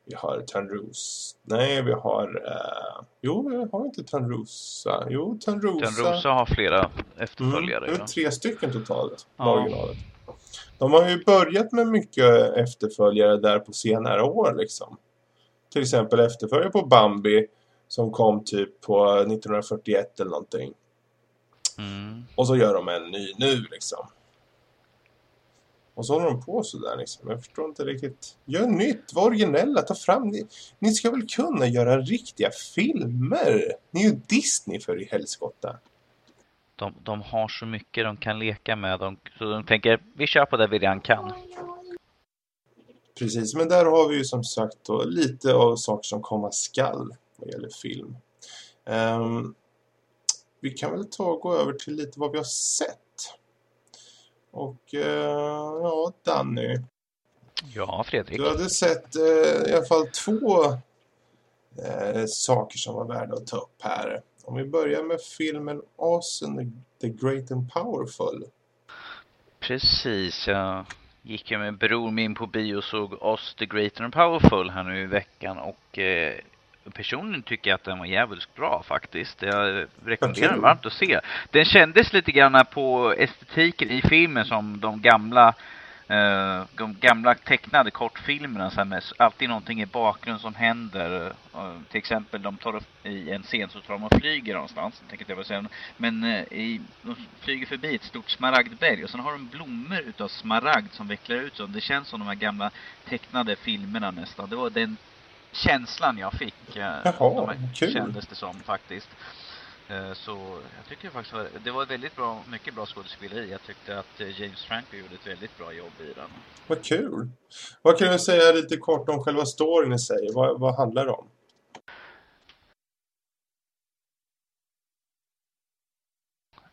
Vi har Törnros. Nej, vi har... Eh, jo, vi har inte Törnrosa. Jo, Törnrosa. Törnrosa har flera efterföljare. Mm, det är tre stycken totalt. Ja. Originalet. De har ju börjat med mycket efterföljare där på senare år liksom. Till exempel efterföljare på Bambi som kom typ på 1941 eller någonting. Mm. Och så gör de en ny nu liksom. Och så håller de på sådär liksom. Jag förstår inte riktigt. Gör nytt, var originella, ta fram. Ni, ni ska väl kunna göra riktiga filmer? Ni är ju Disney för i helskotta. De, de har så mycket de kan leka med. De, så de tänker, vi kör på det vi redan kan. Precis, men där har vi ju som sagt då lite av saker som komma skall vad gäller film. Ehm, vi kan väl ta och gå över till lite vad vi har sett. Och eh, ja, Danny, Ja, Fredrik. du hade sett eh, i alla fall två eh, saker som var värda att ta upp här. Om vi börjar med filmen and the, Great and Powerful. Precis, jag gick ju med bror min på bio och såg Oz the Great and Powerful här nu i veckan och eh, personligen tycker jag att den var jävligt bra faktiskt. Jag rekommenderar den varmt att se. Den kändes lite grann på estetiken i filmen som de gamla eh, de gamla tecknade kortfilmerna så med alltid någonting i bakgrunden som händer. Eh, till exempel de tar upp i en scen så tar de och flyger någonstans. Tänker jag säga, men eh, i, de flyger förbi ett stort smaragdberg och sen har de blommor utav smaragd som vecklar ut sig. Det känns som de här gamla tecknade filmerna nästan. Det var den känslan jag fick. eh, Jaha, de kul. Kändes det som faktiskt. Eh, Så jag tycker faktiskt var, det var väldigt bra, mycket bra skådespeleri. Jag tyckte att eh, James Franco gjorde ett väldigt bra jobb i den. Vad kul! Vad kan du säga lite kort om själva storyn i sig? Vad, vad handlar det om?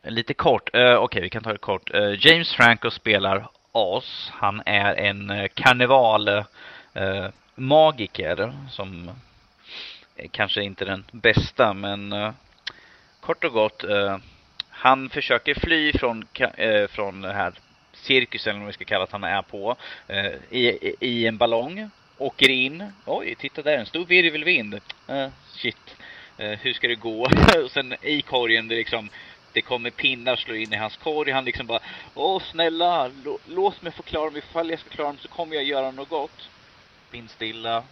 Lite kort, eh, okej vi kan ta det kort. Eh, James Franco spelar Oz. Han är en uh, karneval eh, magiker som är kanske inte den bästa men kort och gott eh, han försöker fly från, eh, från den här cirkusen eller vad vi ska kalla att han är på eh, i, i- en ballong. Åker in. Oj, titta där, en stor virvelvind. Eh, shit. Eh, hur ska det gå? och sen i korgen, det liksom det kommer pinnar slå in i hans korg. Han liksom bara Åh snälla, lå, låt mig få klara mig. Ifall jag ska klara mig så kommer jag göra något gott. Vindstilla.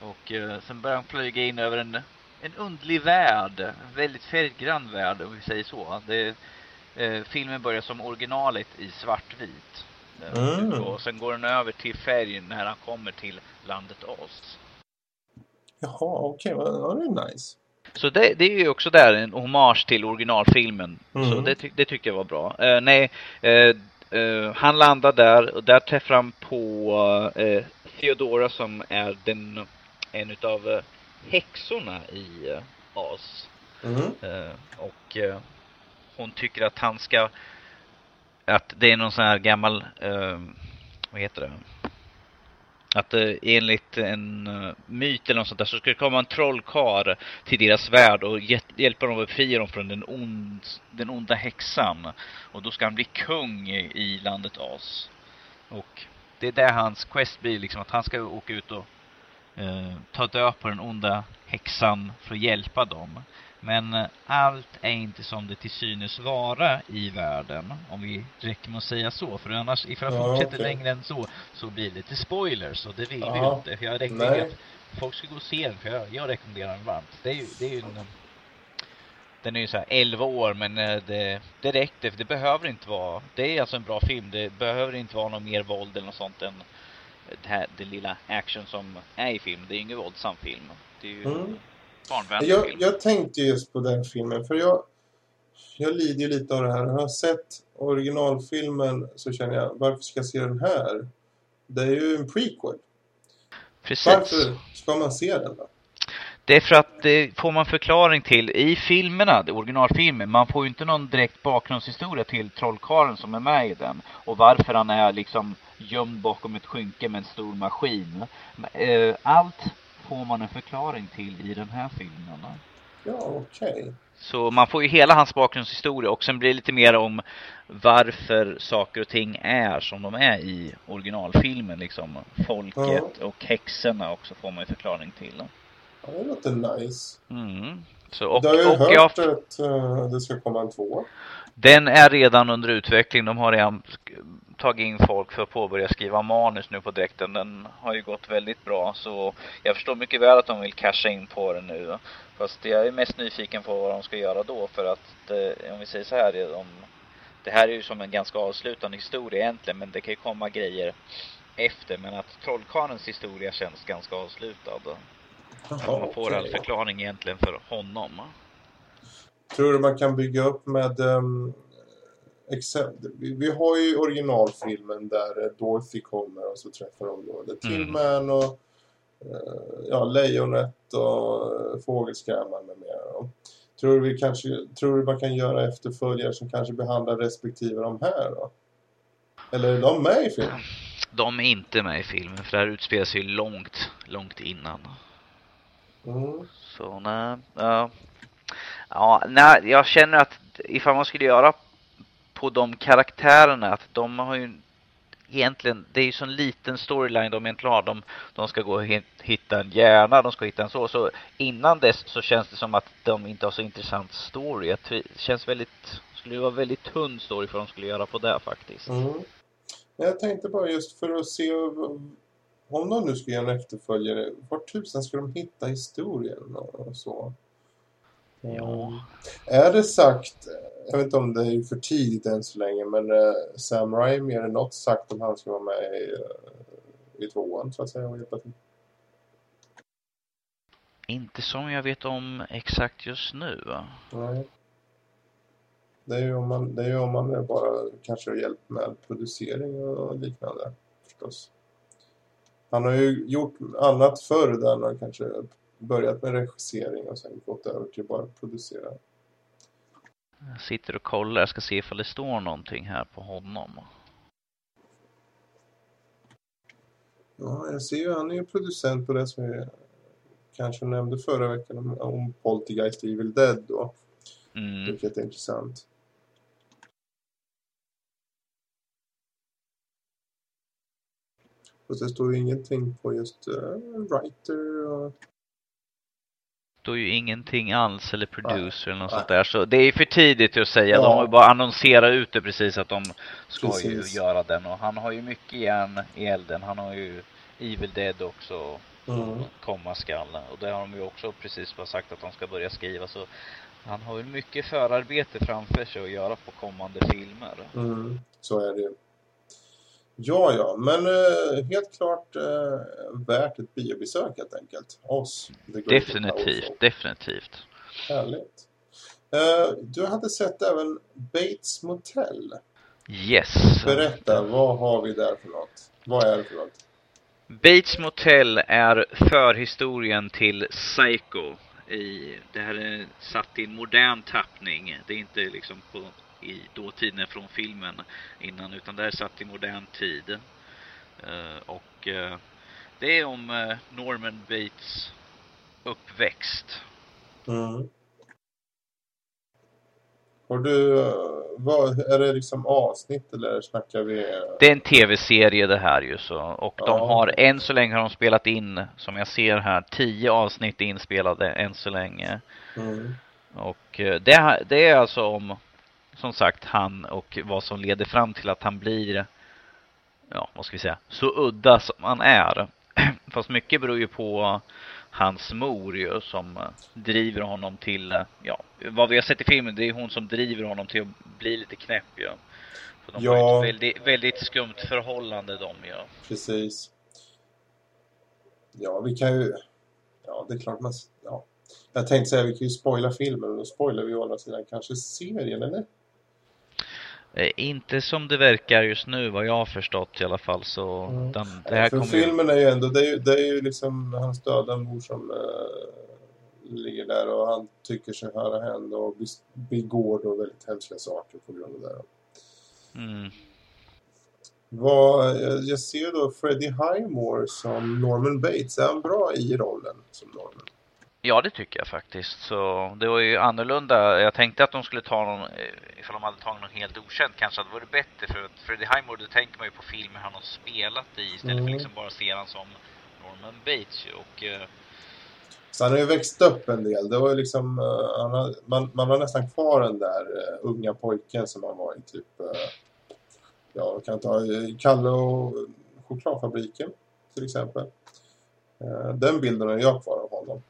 Och eh, sen börjar han flyga in över en, en underlig värld. En väldigt färggrann värld om vi säger så. Det, eh, filmen börjar som originalet i svartvit. Mm. Och sen går den över till färg när han kommer till landet Oz. Jaha, okej. Okay. Ja, det är nice. Så det, det är ju också där en hommage till originalfilmen. Mm. Så det, det tyckte jag var bra. Eh, nej, eh, eh, han landar där och där träffar han på eh, Theodora som är den, en utav eh, häxorna i eh, Oz. Mm. Eh, och eh, hon tycker att han ska, att det är någon sån här gammal, eh, vad heter det? Att eh, enligt en eh, myt eller något sånt där så ska det komma en trollkarl till deras värld och hjäl- hjälpa dem att befria dem från den, ond, den onda häxan. Och då ska han bli kung i, landet Oz. Och det är där hans quest blir liksom att han ska åka ut och eh, ta död på den onda häxan för att hjälpa dem. Men eh, allt är inte som det till synes vara i världen, om vi räcker med att säga så. För annars, ifall jag Ja, fortsätter okej. längre än så, så blir det lite spoilers och det vill vi ju inte. För jag rekommenderar att folk ska gå och se den, för jag, jag rekommenderar den varmt. Det är ju, det är ju en, den är ju så här 11 år, men eh, det, det räckte, för det behöver inte vara, det är alltså en bra film, det behöver inte vara något mer våld eller något sånt än det här, det lilla action som är i film. Det är ju ingen våldsam film. Det är ju Mm. barnvänlig Jag, film. jag tänkte just på den filmen, för jag, jag lider ju lite av det här. Jag har sett originalfilmen så känner jag, varför ska jag se den här? Det är ju en prequel. Precis. Varför ska man se den då? Det är för att det får man förklaring till i filmerna, originalfilmen. Man får ju inte någon direkt bakgrundshistoria till trollkarlen som är med i den. Och varför han är liksom gömd bakom ett skynke med en stor maskin. Eh, Allt får man en förklaring till i den här filmen. Ja, okej. Så man får ju hela hans bakgrundshistoria och sen blir det lite mer om varför saker och ting är som de är i originalfilmen. Liksom folket och häxorna också får man ju förklaring till. Det låter nice. Mm. Så, och, du har ju och hört jag, att eh, det ska komma en två. den är redan under utveckling. De har redan tagit in folk för att påbörja skriva manus nu på direkten. Den har ju gått väldigt bra. Så jag förstår mycket väl att de vill casha in på den nu. Fast jag är mest nyfiken på vad de ska göra då. För att det, om vi säger så här. det- De, det här är ju som en ganska avslutande historia egentligen. Men det kan ju komma grejer efter. Men att Trollkarlens historia känns ganska avslutad. Jaha, Man får all okej. förklaring egentligen för honom. Tror du man kan bygga upp med... Um, vi, har ju originalfilmen där eh, Dorothy kommer och så träffar de då The Mm. Man och eh, ja, Lejonet och uh, Fågelskrämman med mera. Tror du, vi kanske, tror du man kan göra efterföljare som kanske behandlar respektive de här då? Eller är de med i filmen? De är inte med i filmen för det här utspelar sig långt, långt innan. Mm. Så nej, ja. Ja, nej, jag känner att ifall man skulle göra på de karaktärerna, att de har ju egentligen, det är ju sån liten storyline de egentligen har. De, de ska gå och hit- hitta en hjärna, de ska hitta en så. Så innan dess så känns det som att de inte har så intressant story. Det känns väldigt, skulle vara väldigt tunn story för de skulle göra på det faktiskt. Mm. Jag tänkte bara just för att se om de nu ska göra en efterföljare, var tusen ska de hitta historien och så? Ja. Är det sagt, jag vet inte om det är för tidigt än så länge, men eh, Sam Raimi, är det något sagt om han ska vara med i, eh, i tvåan så att säga och hjälpa till? Inte som jag vet om exakt just nu. Nej. Det är ju om man, det är ju om man bara kanske har hjälp med producering och liknande förstås. Han har ju gjort annat förr där han kanske börjat med regissering och sen gått över till bara producera. Jag sitter och kollar, jag ska se ifall det står någonting här på honom. Ja, jag ser ju, han är ju producent på det som jag kanske nämnde förra veckan om, om Poltergeist Evil Dead då. Mm. Vilket är intressant. Fast det står ju ingenting på just uh, writer och... står ju ingenting alls eller producer eller något Nej. sånt där. Så det är för tidigt att säga. Ja. De har ju bara annonserat ut det precis att de ska Precis. ju göra den. Och han har ju mycket igen i elden. Han har ju Evil Dead också Mm. komma skall. Och det har de ju också precis bara sagt att de ska börja skriva. Så han har ju mycket förarbete framför sig att göra på kommande filmer. Mm, så är det ju. Ja, ja, men eh, helt klart eh, värt ett biobesök helt enkelt. Oss. Definitivt, definitivt. Härligt. Eh, du hade sett även Bates Motel. Yes. Berätta, vad har vi där för något? Vad är det för något? Bates Motel är förhistorien till Psycho. I, det här är satt i en modern tappning. Det är inte liksom på, i dåtiden från filmen innan, utan det är satt i modern tid. Eh, och eh, det är om eh, Norman Bates uppväxt. Mm. Har du, vad, är det liksom avsnitt eller snackar vi? Det är en tv-serie det här ju så. Och de Ja. har, än så länge har de spelat in, som jag ser här, tio avsnitt inspelade än så länge. Mm. Och det, det är alltså om, som sagt, han och vad som leder fram till att han blir, ja, vad ska vi säga, så udda som han är. Fast mycket beror ju på hans mor ju, som driver honom till, ja, vad vi har sett i filmen, det är hon som driver honom till att bli lite knäpp ju. För de har Ja. ett väldigt, väldigt skumt förhållande de ju. Precis. Ja, vi kan ju... Ja, det är klart man... Ja. Jag tänkte säga vi kan ju spoila filmen, men då spoilar vi å andra sidan kanske serien, eller? Eh, Inte som det verkar just nu, vad jag har förstått i alla fall, så Mm. den, det här För ju... filmen är ju ändå, det är ju, det är ju liksom hans döda mor som eh, ligger där och han tycker sig höra henne och begår då väldigt hemska saker på grund av det. Mm. Vad, jag, jag ser då Freddie Highmore som Norman Bates. Är han bra i rollen som Norman? Ja, det tycker jag faktiskt. Så det var ju annorlunda. Jag tänkte att de skulle ta någon, eh, ifall de hade tagit någon helt okänd kanske hade varit bättre. För Freddie Highmore, det tänker man ju på filmer han har spelat i istället Mm. för liksom bara se som Norman Bates. Och eh, Så han har ju växt upp en del. Det var ju liksom, han har, man, man har nästan kvar den där eh, unga pojken som han var i typ, ja, kan ta Kalle och chokladfabriken till exempel. Den bilden har jag kvar av honom.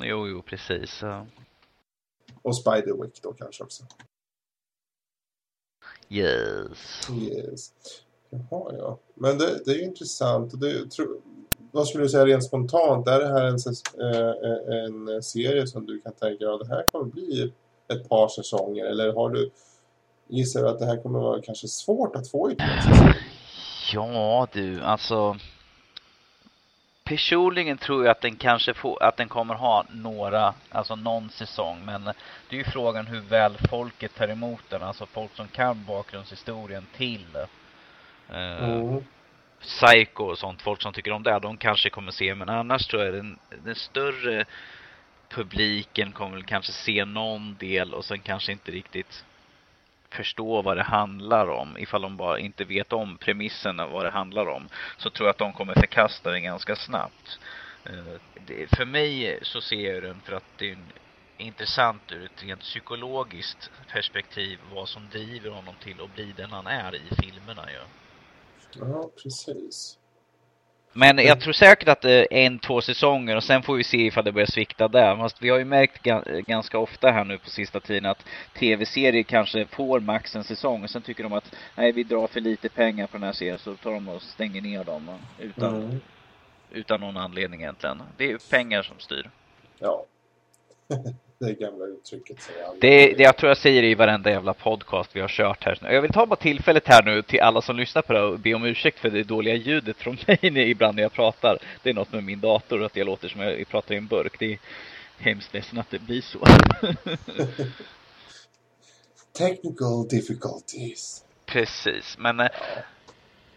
Jo, jo, precis. Och Spiderwick då kanske också. yes. Yes. Jaha, ja. Men det, det är ju intressant. Och Det, tro, vad skulle du säga rent spontant? Är det här en, säs- eh, en serie som du kan tänka dig att det här kommer bli ett par säsonger? Eller har du gissar du att det här kommer vara kanske svårt att få ytterligare säsonger? Ja, du, alltså. Personligen tror jag att den kanske får, att den kommer ha några, alltså någon säsong. Men det är ju frågan hur väl folket tar emot den. Alltså folk som kan bakgrundshistorien till eh, Mm. Psycho och sånt. Folk som tycker om det, de kanske kommer se. Men annars tror jag den, den större publiken kommer väl kanske se någon del och sen kanske inte riktigt förstå vad det handlar om. Ifall de bara inte vet om premissen av vad det handlar om. Så tror jag att de kommer förkasta den ganska snabbt. Eh, det, för mig så ser jag den för att det är en, intressant ur ett rent psykologiskt perspektiv vad som driver honom till att bli den han är i filmerna ju. Ja, precis. Men jag tror säkert att det är en, två säsonger och sen får vi se ifall det börjar svikta där. Fast vi har ju märkt ga- ganska ofta här nu på sista tiden att tv-serier kanske får max en säsong och sen tycker de att nej, vi drar för lite pengar på den här serien så tar de och stänger ner dem utan, Mm. utan någon anledning egentligen. Det är ju pengar som styr. Ja. det gamla uttrycket säger. Det, det jag tror jag säger i varenda jävla podcast vi har kört här. Jag vill ta bara tillfället här nu till alla som lyssnar på det och be om ursäkt för det dåliga ljudet från mig ibland när jag pratar. Det är något med min dator att jag låter som jag pratar i en burk. Det är hemskt ledsen att det blir så. Technical difficulties. Precis, men eh,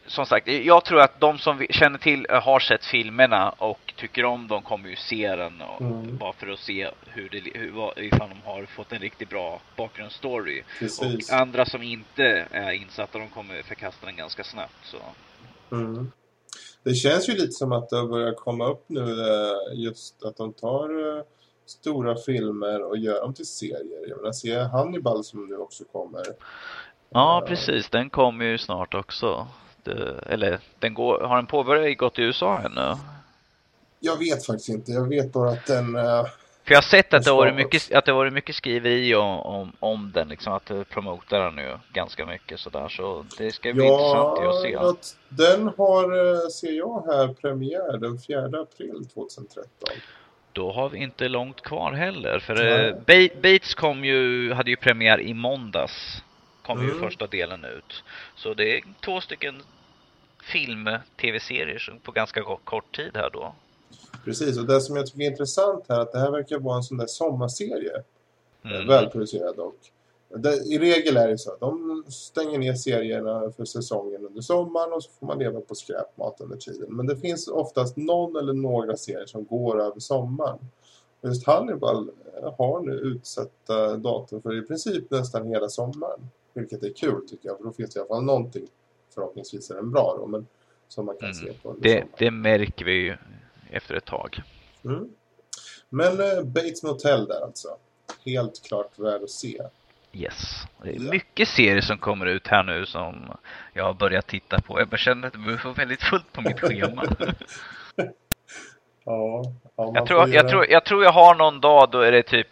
som sagt, jag tror att de som känner till, eh, har sett filmerna och tycker om dem kommer ju se den och, Mm. bara för att se hur det, hur, vad- ifall de har fått en riktigt bra bakgrundsstory. Precis. Och andra som inte är insatta, de kommer förkasta den ganska snabbt. Så. Mm. Det känns ju lite som att det börjar komma upp nu eh, just att de tar eh, stora filmer och gör dem till serier. Jag menar, se Hannibal som nu också kommer. Ja, precis. Den kommer ju snart också. Eller den går, har den påbörjat gått i USA ännu? Jag vet faktiskt inte. Jag vet bara att den... Uh, För jag har sett att det har varit mycket, att det varit mycket skriveri om, om, om den, liksom att det promotar den nu ganska mycket sådär. Så det ska bli ja, intressant att se. Att den har, eh, ser jag här, premiär den 4 april 2013. Då har vi inte långt kvar heller. För eh, Bates kom ju, hade ju premiär i måndags. Kom mm. ju första delen ut. Så det är två stycken film-tv-serier på ganska kort tid här då. Precis, och det som jag tycker är intressant här är att det här verkar vara en sån där sommarserie. Mm. Välproducerad. Det, I regel är det så att de stänger ner serierna för säsongen under sommaren och så får man leva på skräpmat under tiden. Men det finns oftast någon eller några serier som går över sommaren. Just Hannibal har nu utsatta datum för i princip nästan hela sommaren. Vilket är kul tycker jag, för då finns det i alla fall någonting förhoppningsvis är den bra då, men som man kan mm. se på. Det, det, märker vi ju efter ett tag. Mm. Men uh, Bates Motel där alltså. Helt klart värd att se. Yes. Det är mycket serier som kommer ut här nu som jag har börjat titta på. Jag känner att det får väldigt fullt på mitt schema. ja, ja jag, tror, jag, tror, jag tror jag har någon dag då är det typ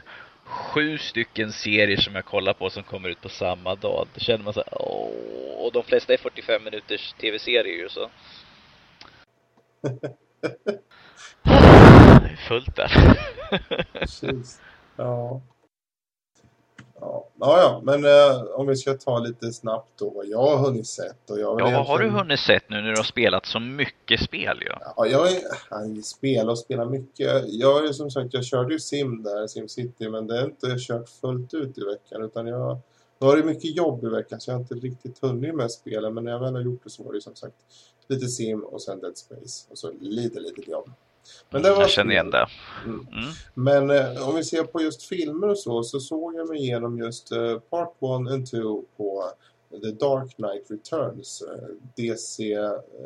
sju stycken serier som jag kollar på som kommer ut på samma dag. Då känner man så här, åh, och de flesta är 45 minuters tv-serier ju så. fullt där. Precis. Ja. Ja, ja, men eh, om vi ska ta lite snabbt då vad jag har hunnit sett. Och jag ja, vad har du hunnit sett nu när du har spelat så mycket spel? Ja, ja jag har spelat och spelat mycket. Jag har ju som sagt, jag körde ju Sim där, Sim City, men det är inte kört fullt ut i veckan. Utan jag, då har det mycket jobb i veckan så jag har inte riktigt hunnit med spelen. Men när jag väl har gjort det så var det som sagt lite Sim och sen Dead Space. Och så lite, lite jobb. Men det var jag känner igen det. Mm. Mm. Men eh, om vi ser på just filmer och så så såg jag mig igenom just eh, Part 1 and 2 på The Dark Knight Returns. Eh, DC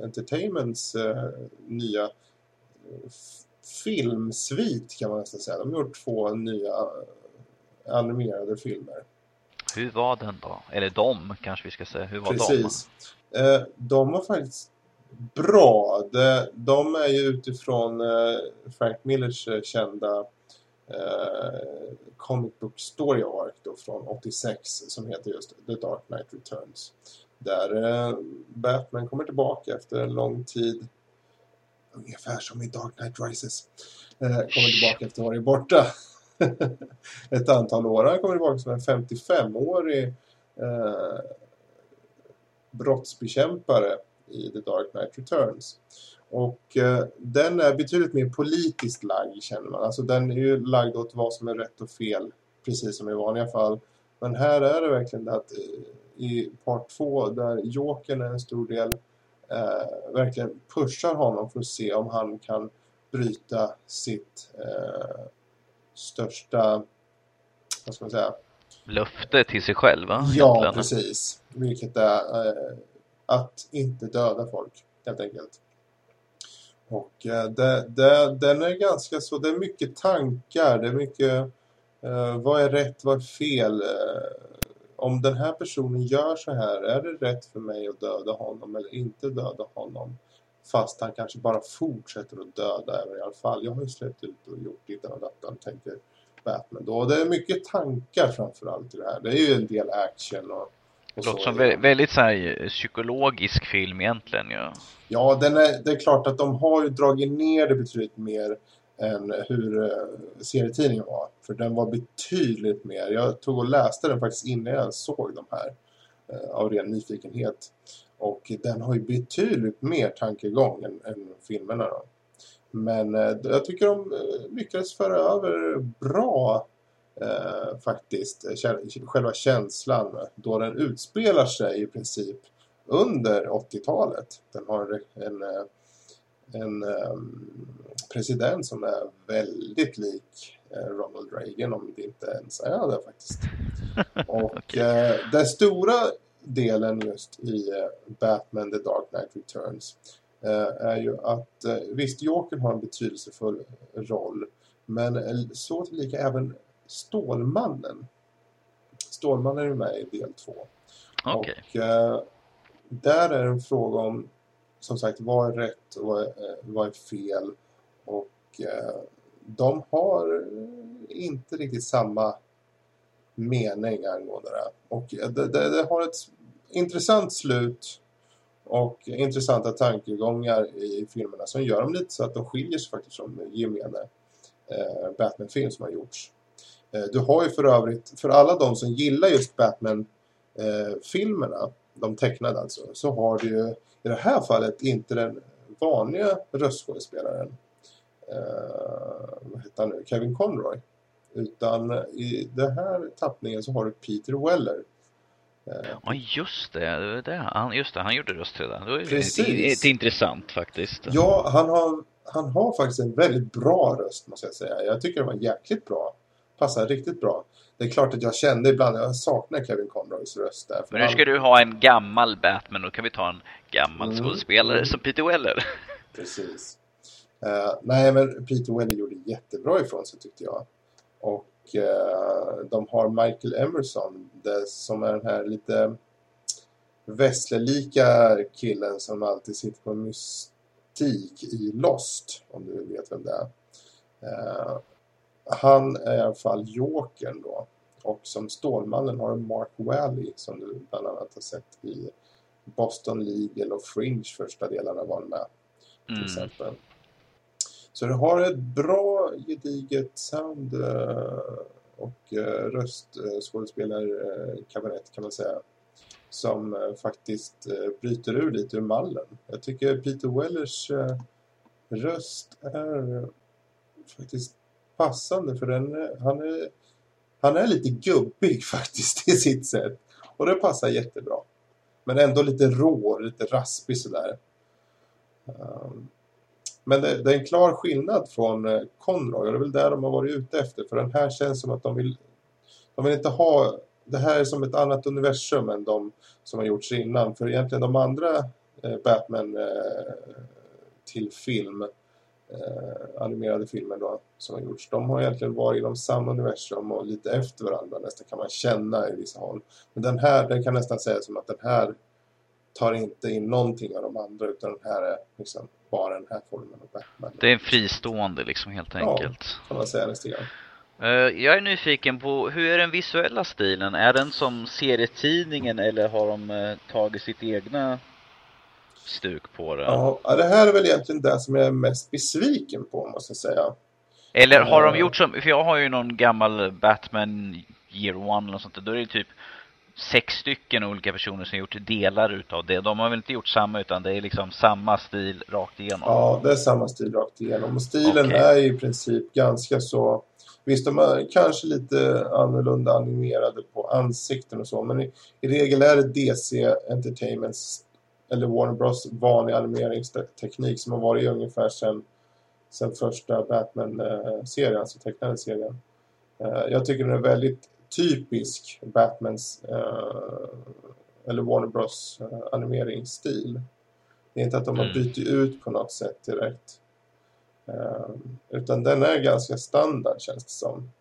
Entertainments eh, nya eh, filmsvit kan man nästan säga. De har gjort två nya eh, animerade filmer. Hur var den då? Eller de kanske vi ska säga. Hur var Precis. de? de var faktiskt bra. De, de är ju utifrån eh, Frank Millers eh, kända eh, comic book story arc då från 86 som heter just The Dark Knight Returns. Där eh, Batman kommer tillbaka efter en lång tid ungefär som i Dark Knight Rises. Eh, kommer tillbaka efter att ha varit borta ett antal år. Han kommer tillbaka som en 55-årig eh, brottsbekämpare i The Dark Knight Returns. Och eh, den är betydligt mer politiskt lagd känner man. Alltså den är ju lagd åt vad som är rätt och fel. Precis som i vanliga fall. Men här är det verkligen det att eh, i part 2 där Jokern är en stor del eh, verkligen pushar honom för att se om han kan bryta sitt eh, största vad ska man säga löfte till sig själv va? Ja, precis. Vilket är eh, att inte döda folk, helt enkelt. Och eh, det, det, den är ganska så, det är mycket tankar, det är mycket eh, vad är rätt, vad är fel? Eh, om den här personen gör så här, är det rätt för mig att döda honom eller inte döda honom? Fast han kanske bara fortsätter att döda även i alla fall. Jag har ju släppt ut och gjort lite av detta, tänker Batman då. Och det är mycket tankar framförallt i det här. Det är ju en del action och låter som väldigt, väldigt så här, eh, psykologisk film egentligen. Ja, ja den är, det är klart att de har ju dragit ner det betydligt mer än hur uh, serietidningen var. För den var betydligt mer. Jag tog och läste den faktiskt innan jag såg de här. Uh, av ren nyfikenhet. Och den har ju betydligt mer tankegång än, än filmerna då. Men jag tycker de lyckades föra över bra eh, faktiskt själva känslan då den utspelar sig i princip under 80-talet. Den har en, en, en um, president som är väldigt lik eh, Ronald Reagan om det inte ens är det faktiskt. Och okay. eh, den stora delen just i eh, Batman The Dark Knight Returns eh, är ju att eh, visst Joker har en betydelsefull roll Men eh, så tillika även Stålmannen. Stålmannen är med i del två. Okej. Och eh, där är det en fråga om, som sagt, vad är rätt och vad är, eh, vad är fel. Och eh, de har inte riktigt samma mening angående det. Och eh, det, det, det har ett intressant slut och intressanta tankegångar i filmerna som gör dem lite så att de skiljer sig faktiskt från gemene eh, Batman-film som har gjorts. Eh, du har ju för övrigt, för alla de som gillar just Batman-filmerna, de tecknade alltså, så har du ju i det här fallet inte den vanliga röstskådespelaren, eh, vad heter han nu, Kevin Conroy. Utan i den här tappningen så har du Peter Weller. Eh, Ja, just det. det. Han, just det, han gjorde röst redan. Det ett intressant faktiskt. Ja, han har, han har faktiskt en väldigt bra röst måste jag säga. Jag tycker den var jäkligt bra. Passar riktigt bra. Det är klart att jag kände ibland, jag saknar Kevin Conroys röst där. Men nu han- ska du ha en gammal Batman, då kan vi ta en gammal Mm, skådespelare som Peter Weller. Precis. Eh, nej, men Peter Weller gjorde jättebra ifrån sig tyckte jag. Och eh, de har Michael Emerson det, som är den här lite Wessler-lika killen som alltid sitter på mystik i Lost, om du vet vem det är. Eh, han är i alla fall Jokern då. Och som Stålmannen har du Mark Wally som du bland annat har sett i Boston Legal och Fringe första delarna var med till Mm. exempel. Så det har ett bra gediget sound eh, och eh, röstskådespelarkabinett kan man säga. Som eh, faktiskt eh, bryter ur lite ur mallen. Jag tycker Peter Wellers eh, röst är eh, faktiskt passande för den, han, är, han är lite gubbig faktiskt i sitt sätt. Och det passar jättebra. Men ändå lite rå, lite raspig sådär. Um, men det, det är en klar skillnad från eh, Conroy och det är väl där de har varit ute efter. För den här känns som att de vill, de vill inte ha, det här är som ett annat universum än de som har gjorts innan. För egentligen de andra eh, Batman eh, till film, eh, animerade filmer då, som har gjorts, de har egentligen varit inom samma universum och lite efter varandra nästan kan man känna i vissa håll. Men den här, den kan nästan säga som att den här tar inte in någonting av de andra utan den här är liksom bara den här formen av Batman. Det är en fristående liksom helt Ja. enkelt. Kan man säga nästan. Eh, jag är nyfiken på, hur är den visuella stilen? Är den som serietidningen eller har de eh, tagit sitt egna stuk på det? Ja, det här är väl egentligen det som jag är mest besviken på måste jag säga. Eller har de Eh. gjort som, för jag har ju någon gammal Batman Year One eller sånt där. Då är det typ sex stycken olika personer som gjort delar utav det. De har väl inte gjort samma utan det är liksom samma stil rakt igenom. Ja, det är samma stil rakt igenom. Och stilen Okej. är i princip ganska så... Visst, de är kanske lite annorlunda animerade på ansikten och så. Men i, i regel är det DC Entertainments eller Warner Bros vanliga animeringsteknik som har varit ungefär sedan sen första Batman-serien, alltså tecknade serien. Eh, Jag tycker den är väldigt typisk Batmans eh, eller Warner Bros eh, animeringsstil. Det är inte att de har Mm. bytt ut på något sätt direkt. Utan den är ganska standard känns det som.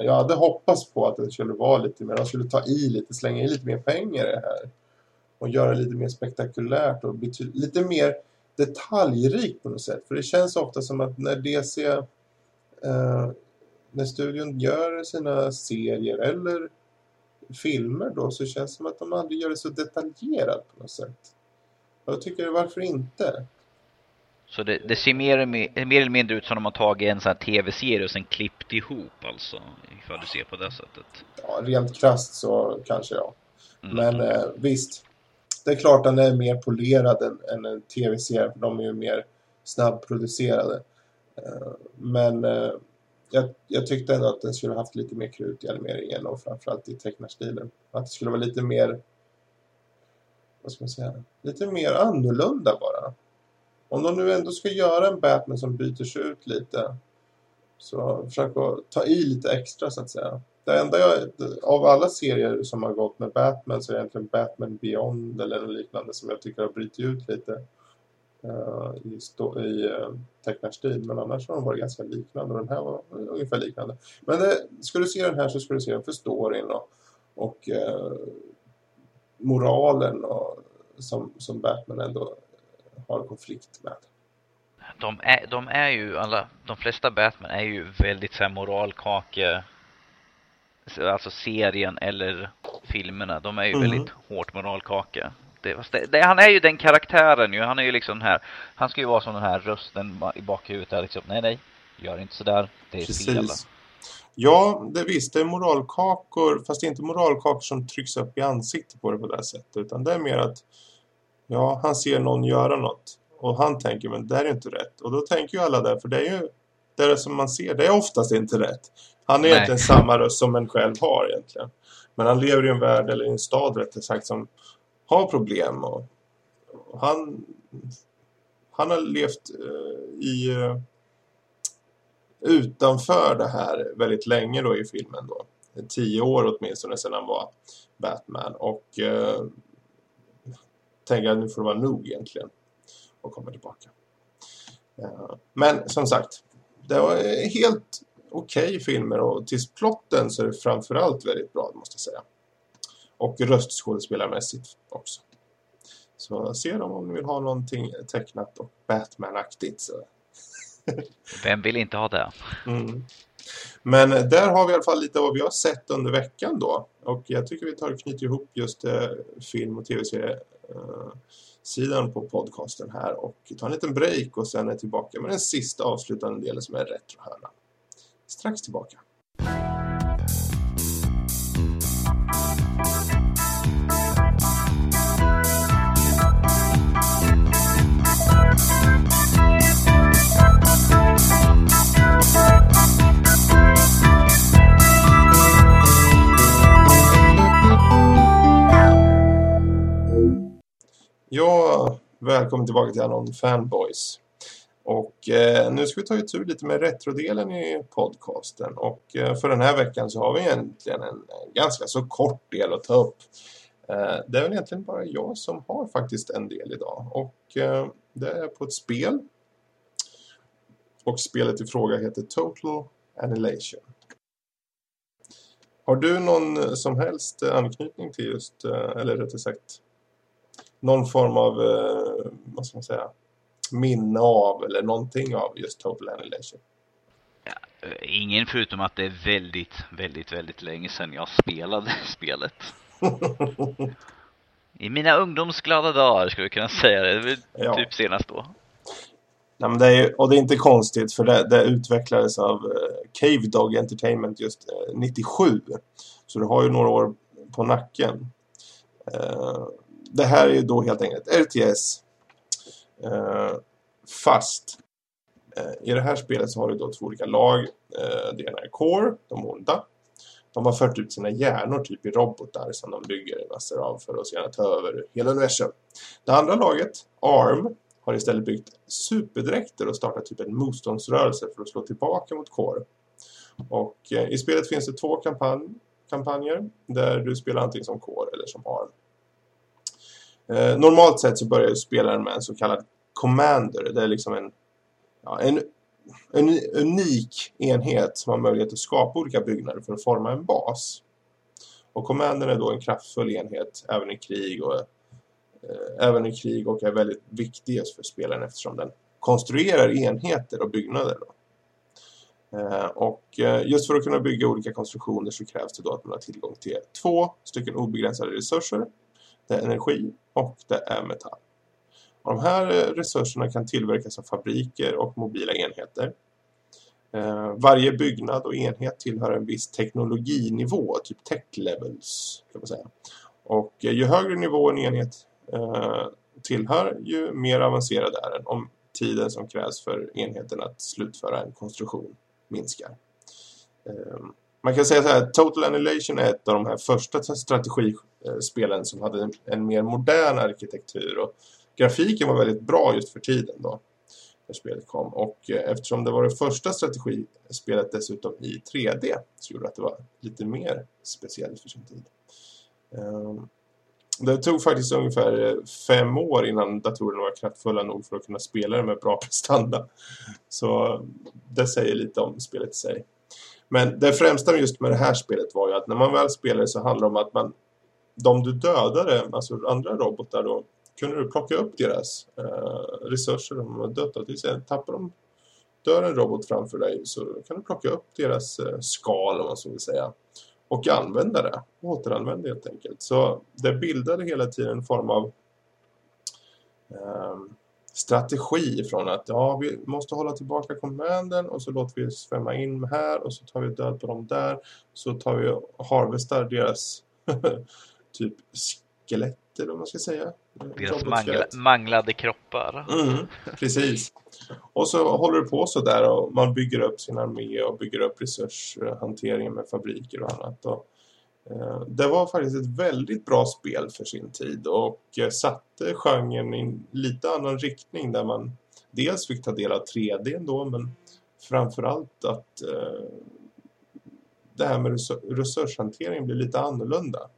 Jag hade hoppats på att det skulle vara lite mer, de skulle ta i lite, slänga i lite mer pengar i det här. Och göra lite mer spektakulärt och lite mer detaljrikt på något sätt. För det känns ofta som att när DC, eh, när studion gör sina serier eller filmer då så känns det som att de aldrig gör det så detaljerat på något sätt. Och jag tycker varför inte? Så det, det ser mer, mer eller mindre ut som om de har tagit en sån här tv-serie och sen klippt ihop alltså. Ifall du ser på det sättet. Ja, rent krasst så kanske ja. Mm. Men eh, visst, det är klart att den är mer polerad än, än en tv-serie för de är ju mer snabbproducerade. Eh, men eh, jag, jag tyckte ändå att den skulle haft lite mer krut i animeringen och framförallt i tecknarstilen. Att det skulle vara lite mer, vad ska man säga, lite mer annorlunda bara. Om de nu ändå ska göra en Batman som byter sig ut lite så försök att ta i lite extra så att säga. Det enda jag, av alla serier som har gått med Batman så är det egentligen Batman Beyond eller något liknande som jag tycker har brytit ut lite. uh, i, stå, i eh, uh, tecknarstil. Men annars har de varit ganska liknande och den här var ungefär liknande. Men det, ska du se den här så ska du se den för storyn och, och uh, moralen och, som, som Batman ändå har konflikt med. De är, de är ju alla, de flesta Batman är ju väldigt så här moralkake alltså serien eller filmerna, de är ju Mm. väldigt hårt moralkake. Det, det, han är ju den karaktären ju, han är ju liksom den här, han ska ju vara som den här rösten i bakhuvudet där liksom, nej nej, gör inte sådär, det är fel. Precis. Ja, det visst, det är moralkakor, fast det är inte moralkakor som trycks upp i ansiktet på det på det här sättet. Utan det är mer att, ja, han ser någon göra något. Och han tänker, men det är inte rätt. Och då tänker ju alla där, för det är ju det som man ser, det är oftast inte rätt. Han är Nej. egentligen samma röst som en själv har egentligen. Men han lever i en värld, eller i en stad rättare sagt, som har problem. Och, och han, han har levt eh, i... Eh, utanför det här väldigt länge då i filmen då. Tio år åtminstone sedan han var Batman. Och eh, tänker att nu får det vara nog egentligen. Och komma tillbaka. Eh, men som sagt, det var helt okej filmer och till plotten så är det framförallt väldigt bra måste jag säga. Och röstskådespelarmässigt också. Så se dem om ni vill ha någonting tecknat och Batman-aktigt Vem vill inte ha det? Mm. Men där har vi i alla fall lite av vad vi har sett under veckan då. Och jag tycker vi tar och knyter ihop just eh, film- och tv-serie eh, sidan på podcasten här och tar en liten break och sen är tillbaka med den sista avslutande delen som är retrohörnan. Strax tillbaka. Ja, välkommen tillbaka till Anon Fanboys. Och eh, nu ska vi ta itu lite med retrodelen i podcasten. Och eh, för den här veckan så har vi egentligen en, en ganska så kort del att ta upp. Eh, det är väl egentligen bara jag som har faktiskt en del idag. Och eh, det är på ett spel. Och spelet i fråga heter Total Annihilation. Har du någon eh, som helst eh, anknytning till just, eller rättare sagt någon form av, vad ska man säga, minne av eller någonting av just Total Annihilation. Eh, Ingen förutom att det är väldigt, väldigt, väldigt länge sedan jag spelade spelet. I mina ungdomsglada dagar skulle vi kunna säga det. Det Ja. Typ senast då. Nej, men det är, ju- och det är inte konstigt för det, det utvecklades av eh, Cave Dog Entertainment just eh, 97. Så du har ju några år på nacken. Eh, det här är ju då helt enkelt RTS. Eh, fast eh, i det här spelet så har du då två olika lag. Eh, det ena är Core, de onda. De har fört ut sina hjärnor typ i robotar som de bygger massor av för att sedan ta över hela universum. Det andra laget, ARM, har istället byggt superdräkter och startat typ en motståndsrörelse för att slå tillbaka mot Core. Och eh, i spelet finns det två kampan kampanjer där du spelar antingen som Core eller som ARM. Eh, normalt sett så börjar spelaren med en så kallad Commander. Det är liksom en, ja, en, en unik enhet som har möjlighet att skapa olika byggnader för att forma en bas. Och Commander är då en kraftfull enhet även i krig och eh, även i krig och är väldigt viktig för spelaren eftersom den konstruerar enheter och byggnader. Då. Eh, och eh, just för att kunna bygga olika konstruktioner så krävs det då att man har tillgång till två stycken obegränsade resurser. Det är energi och det är metall. Och de här eh, resurserna kan tillverkas av fabriker och mobila enheter. Eh, varje byggnad och enhet tillhör en viss teknologinivå, typ tech levels kan man säga. Och eh, ju högre nivå en enhet tillhör, ju mer avancerad är den om tiden som krävs för enheten att slutföra en konstruktion minskar. Ehm, man kan säga så här, Total Annihilation är ett av de här första strategispelen som hade en, en mer modern arkitektur och grafiken var väldigt bra just för tiden då när spelet kom. Och eh, eftersom det var det första strategispelet dessutom i 3D så gjorde det att det var lite mer speciellt för sin tid. Ehm, det tog faktiskt ungefär eh, fem år innan datorerna var kraftfulla nog för att kunna spela det med bra prestanda. Så det säger lite om spelet i sig. Men det främsta just med det här spelet var ju att när man väl spelade så handlar det om att man de du dödade, alltså andra robotar då, kunde du plocka upp deras eh, resurser om de har dött. Till exempel tappar de dör en robot framför dig så kan du plocka upp deras eh, skal om man så vill säga och använda det. Återanvända helt enkelt. Så det bildade hela tiden en form av eh, strategi från att ja, vi måste hålla tillbaka kommanden och så låter vi svämma in här och så tar vi död på dem där. Så tar vi och harvestar deras typ skeletter om man ska säga. Deras mangla, manglade kroppar. Mm, precis. Och så håller det på så där och man bygger upp sin armé och bygger upp resurshanteringen med fabriker och annat. Och, Eh, det var faktiskt ett väldigt bra spel för sin tid och eh, satte genren i en lite annan riktning där man dels fick ta del av 3D ändå men framförallt att eh, det här med resurshantering blir lite annorlunda.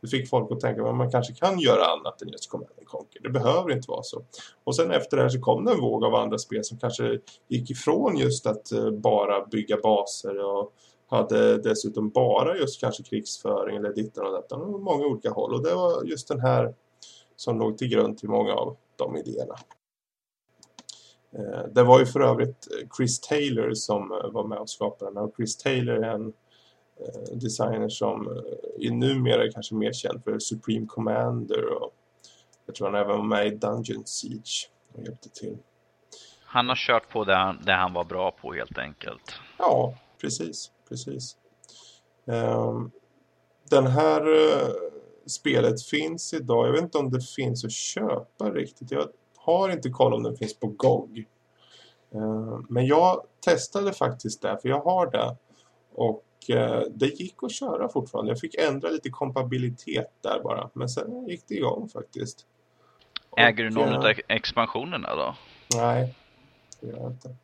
Det fick folk att tänka att man kanske kan göra annat än just Command Conquer. Det behöver inte vara så. Och sen efter det här så kom det en våg av andra spel som kanske gick ifrån just att bara bygga baser och hade dessutom bara just kanske krigsföring eller dittan och detta. Många olika håll. Och det var just den här som låg till grund till många av de idéerna. Eh, det var ju för övrigt Chris Taylor som eh, var med och skapade den. Och Chris Taylor är en Eh, designer som är numera kanske mer känd för Supreme Commander och jag tror han även var med i Dungeon Siege och hjälpte till. Han har kört på det han, det han var bra på helt enkelt. Ja, precis. Precis. Um, den här uh, spelet finns idag. Jag vet inte om det finns att köpa riktigt. Jag har inte koll om den finns på GOG. Uh, men jag testade faktiskt det, för jag har det. Och Eh, det gick att köra fortfarande. Jag fick ändra lite kompabilitet där bara. Men sen gick det igång faktiskt. Äger du någon av expansionerna då? Nej, det gör jag inte.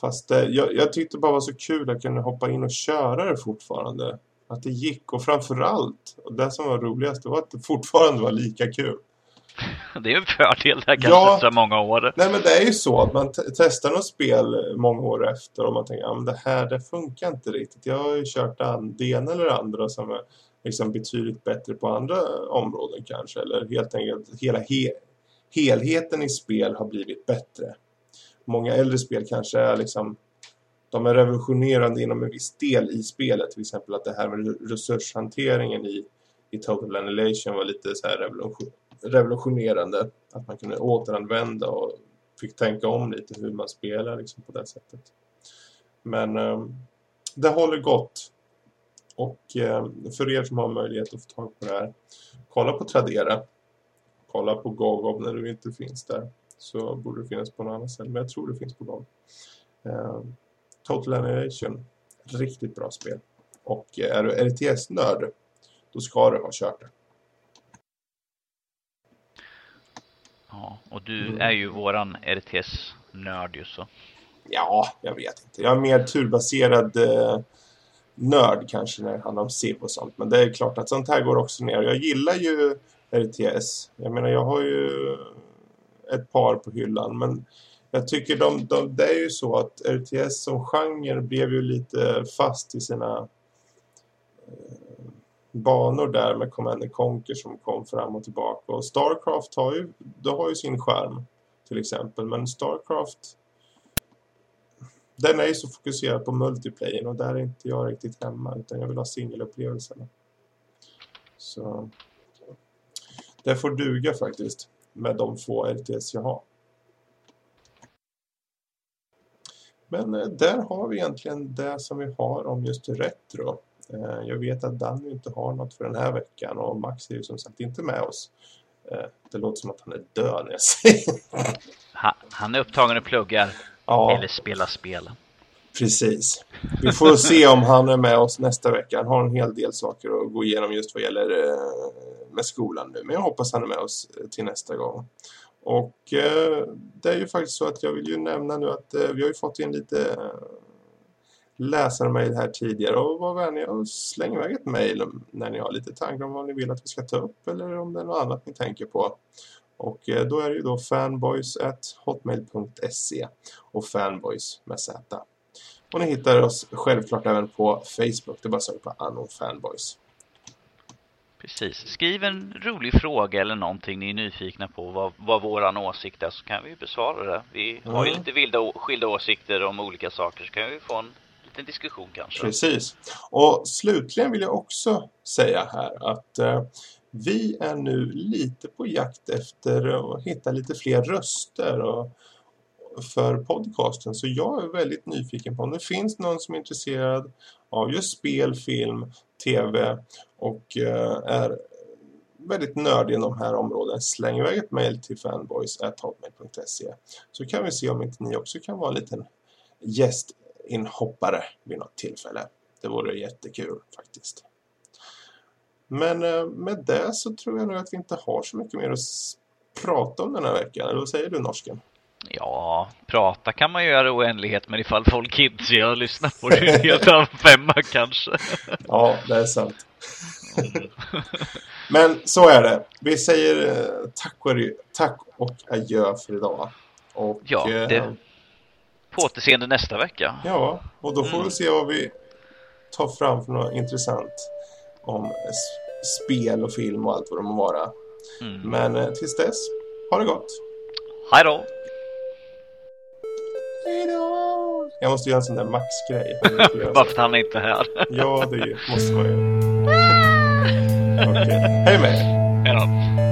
Fast eh, jag, jag tyckte bara var så kul att kunna hoppa in och köra det fortfarande. Att det gick. Och framförallt, och det som var roligast, var att det fortfarande var lika kul. Det är en fördel där kanske ja, så många år. Nej men det är ju så att man testar något spel många år efter och man tänker att ja, det här det funkar inte riktigt. Jag har ju kört det ena eller andra som är liksom betydligt bättre på andra områden kanske. Eller helt enkelt hela he helheten i spel har blivit bättre. Många äldre spel kanske är liksom de är revolutionerande inom en viss del i spelet. Till exempel att det här med resurshanteringen i, i Total Annihilation var lite så här revolutionerande att man kunde återanvända och fick tänka om lite hur man spelar liksom på det sättet. Men eh, det håller gott. Och eh, för er som har möjlighet att få tag på det här, kolla på Tradera. Kolla på GoGob när du inte finns där. Så borde det finnas på något annat ställe. Men jag tror det finns på GoGo. Eh, Total Annihilation. Riktigt bra spel. Och är du RTS-nörd, då ska du ha kört det. Ja, och du mm. är ju våran RTS-nörd ju så. Ja, jag vet inte. Jag är mer turbaserad eh, nörd kanske när det handlar om SIV och sånt. Men det är klart att sånt här går också ner. Jag gillar ju RTS. Jag menar, jag har ju ett par på hyllan. Men jag tycker de, de, det är ju så att RTS som genre blev ju lite fast i sina eh, banor där med Command Conquer som kom fram och tillbaka. Och Starcraft har ju, det har ju sin skärm till exempel. Men Starcraft den är ju så fokuserad på multiplayer och där är inte jag riktigt hemma utan jag vill ha singelupplevelserna. Så det får duga faktiskt med de få RTS jag har. Men eh, där har vi egentligen det som vi har om just retro. Eh, jag vet att Danny inte har något för den här veckan och Max är ju som sagt inte med oss. Eh, det låter som att han är död när jag säger Han är upptagen och pluggar ja. eller spelar spel. Precis. Vi får se om han är med oss nästa vecka. Han har en hel del saker att gå igenom just vad gäller med skolan nu. Men jag hoppas han är med oss eh, till nästa gång. Och eh, det är ju faktiskt så att jag vill ju nämna nu att eh, vi har ju fått in lite läsarmail här tidigare och var vänliga och släng iväg ett mail när ni har lite tankar om vad ni vill att vi ska ta upp eller om det är något annat ni tänker på. Och eh, då är det ju då fanboys.hotmail.se och fanboys med Z. Och ni hittar oss självklart även på Facebook. Det är bara att söka på Anon Fanboys. Precis. Skriv en rolig fråga eller någonting ni är nyfikna på vad, vad våran åsikt är så kan vi besvara det. Vi har ju Mm. lite vilda, skilda åsikter om olika saker så kan vi få en liten diskussion kanske. Precis. Och slutligen vill jag också säga här att eh, vi är nu lite på jakt efter att hitta lite fler röster och, för podcasten. Så jag är väldigt nyfiken på om det finns någon som är intresserad av just spel, film, tv och eh, är väldigt nördig inom de här områdena. Släng iväg ett mejl till fanboys.hotmail.se så kan vi se om inte ni också kan vara en liten gästinhoppare vid något tillfälle. Det vore jättekul faktiskt. Men eh, med det så tror jag nog att vi inte har så mycket mer att prata om den här veckan. Eller vad säger du norsken? Ja, prata kan man göra i oändlighet men ifall folk inte gör lyssna på det en helt annan femma kanske. Ja, det är sant. Men så är det. Vi säger eh, tack och, tack och adjö för idag. Och, Ja, eh, det... På återseende nästa vecka. Ja, och då får Mm. vi se vad vi tar fram för något intressant om spel och film och allt vad de må vara. Mm. Men eh, tills dess, ha det gott! Hej då! Hejdå! Jag måste göra en sån där Max-grej. Bara för att han är inte är här. Ja, det måste man göra. Okej, hej med er! Hej då!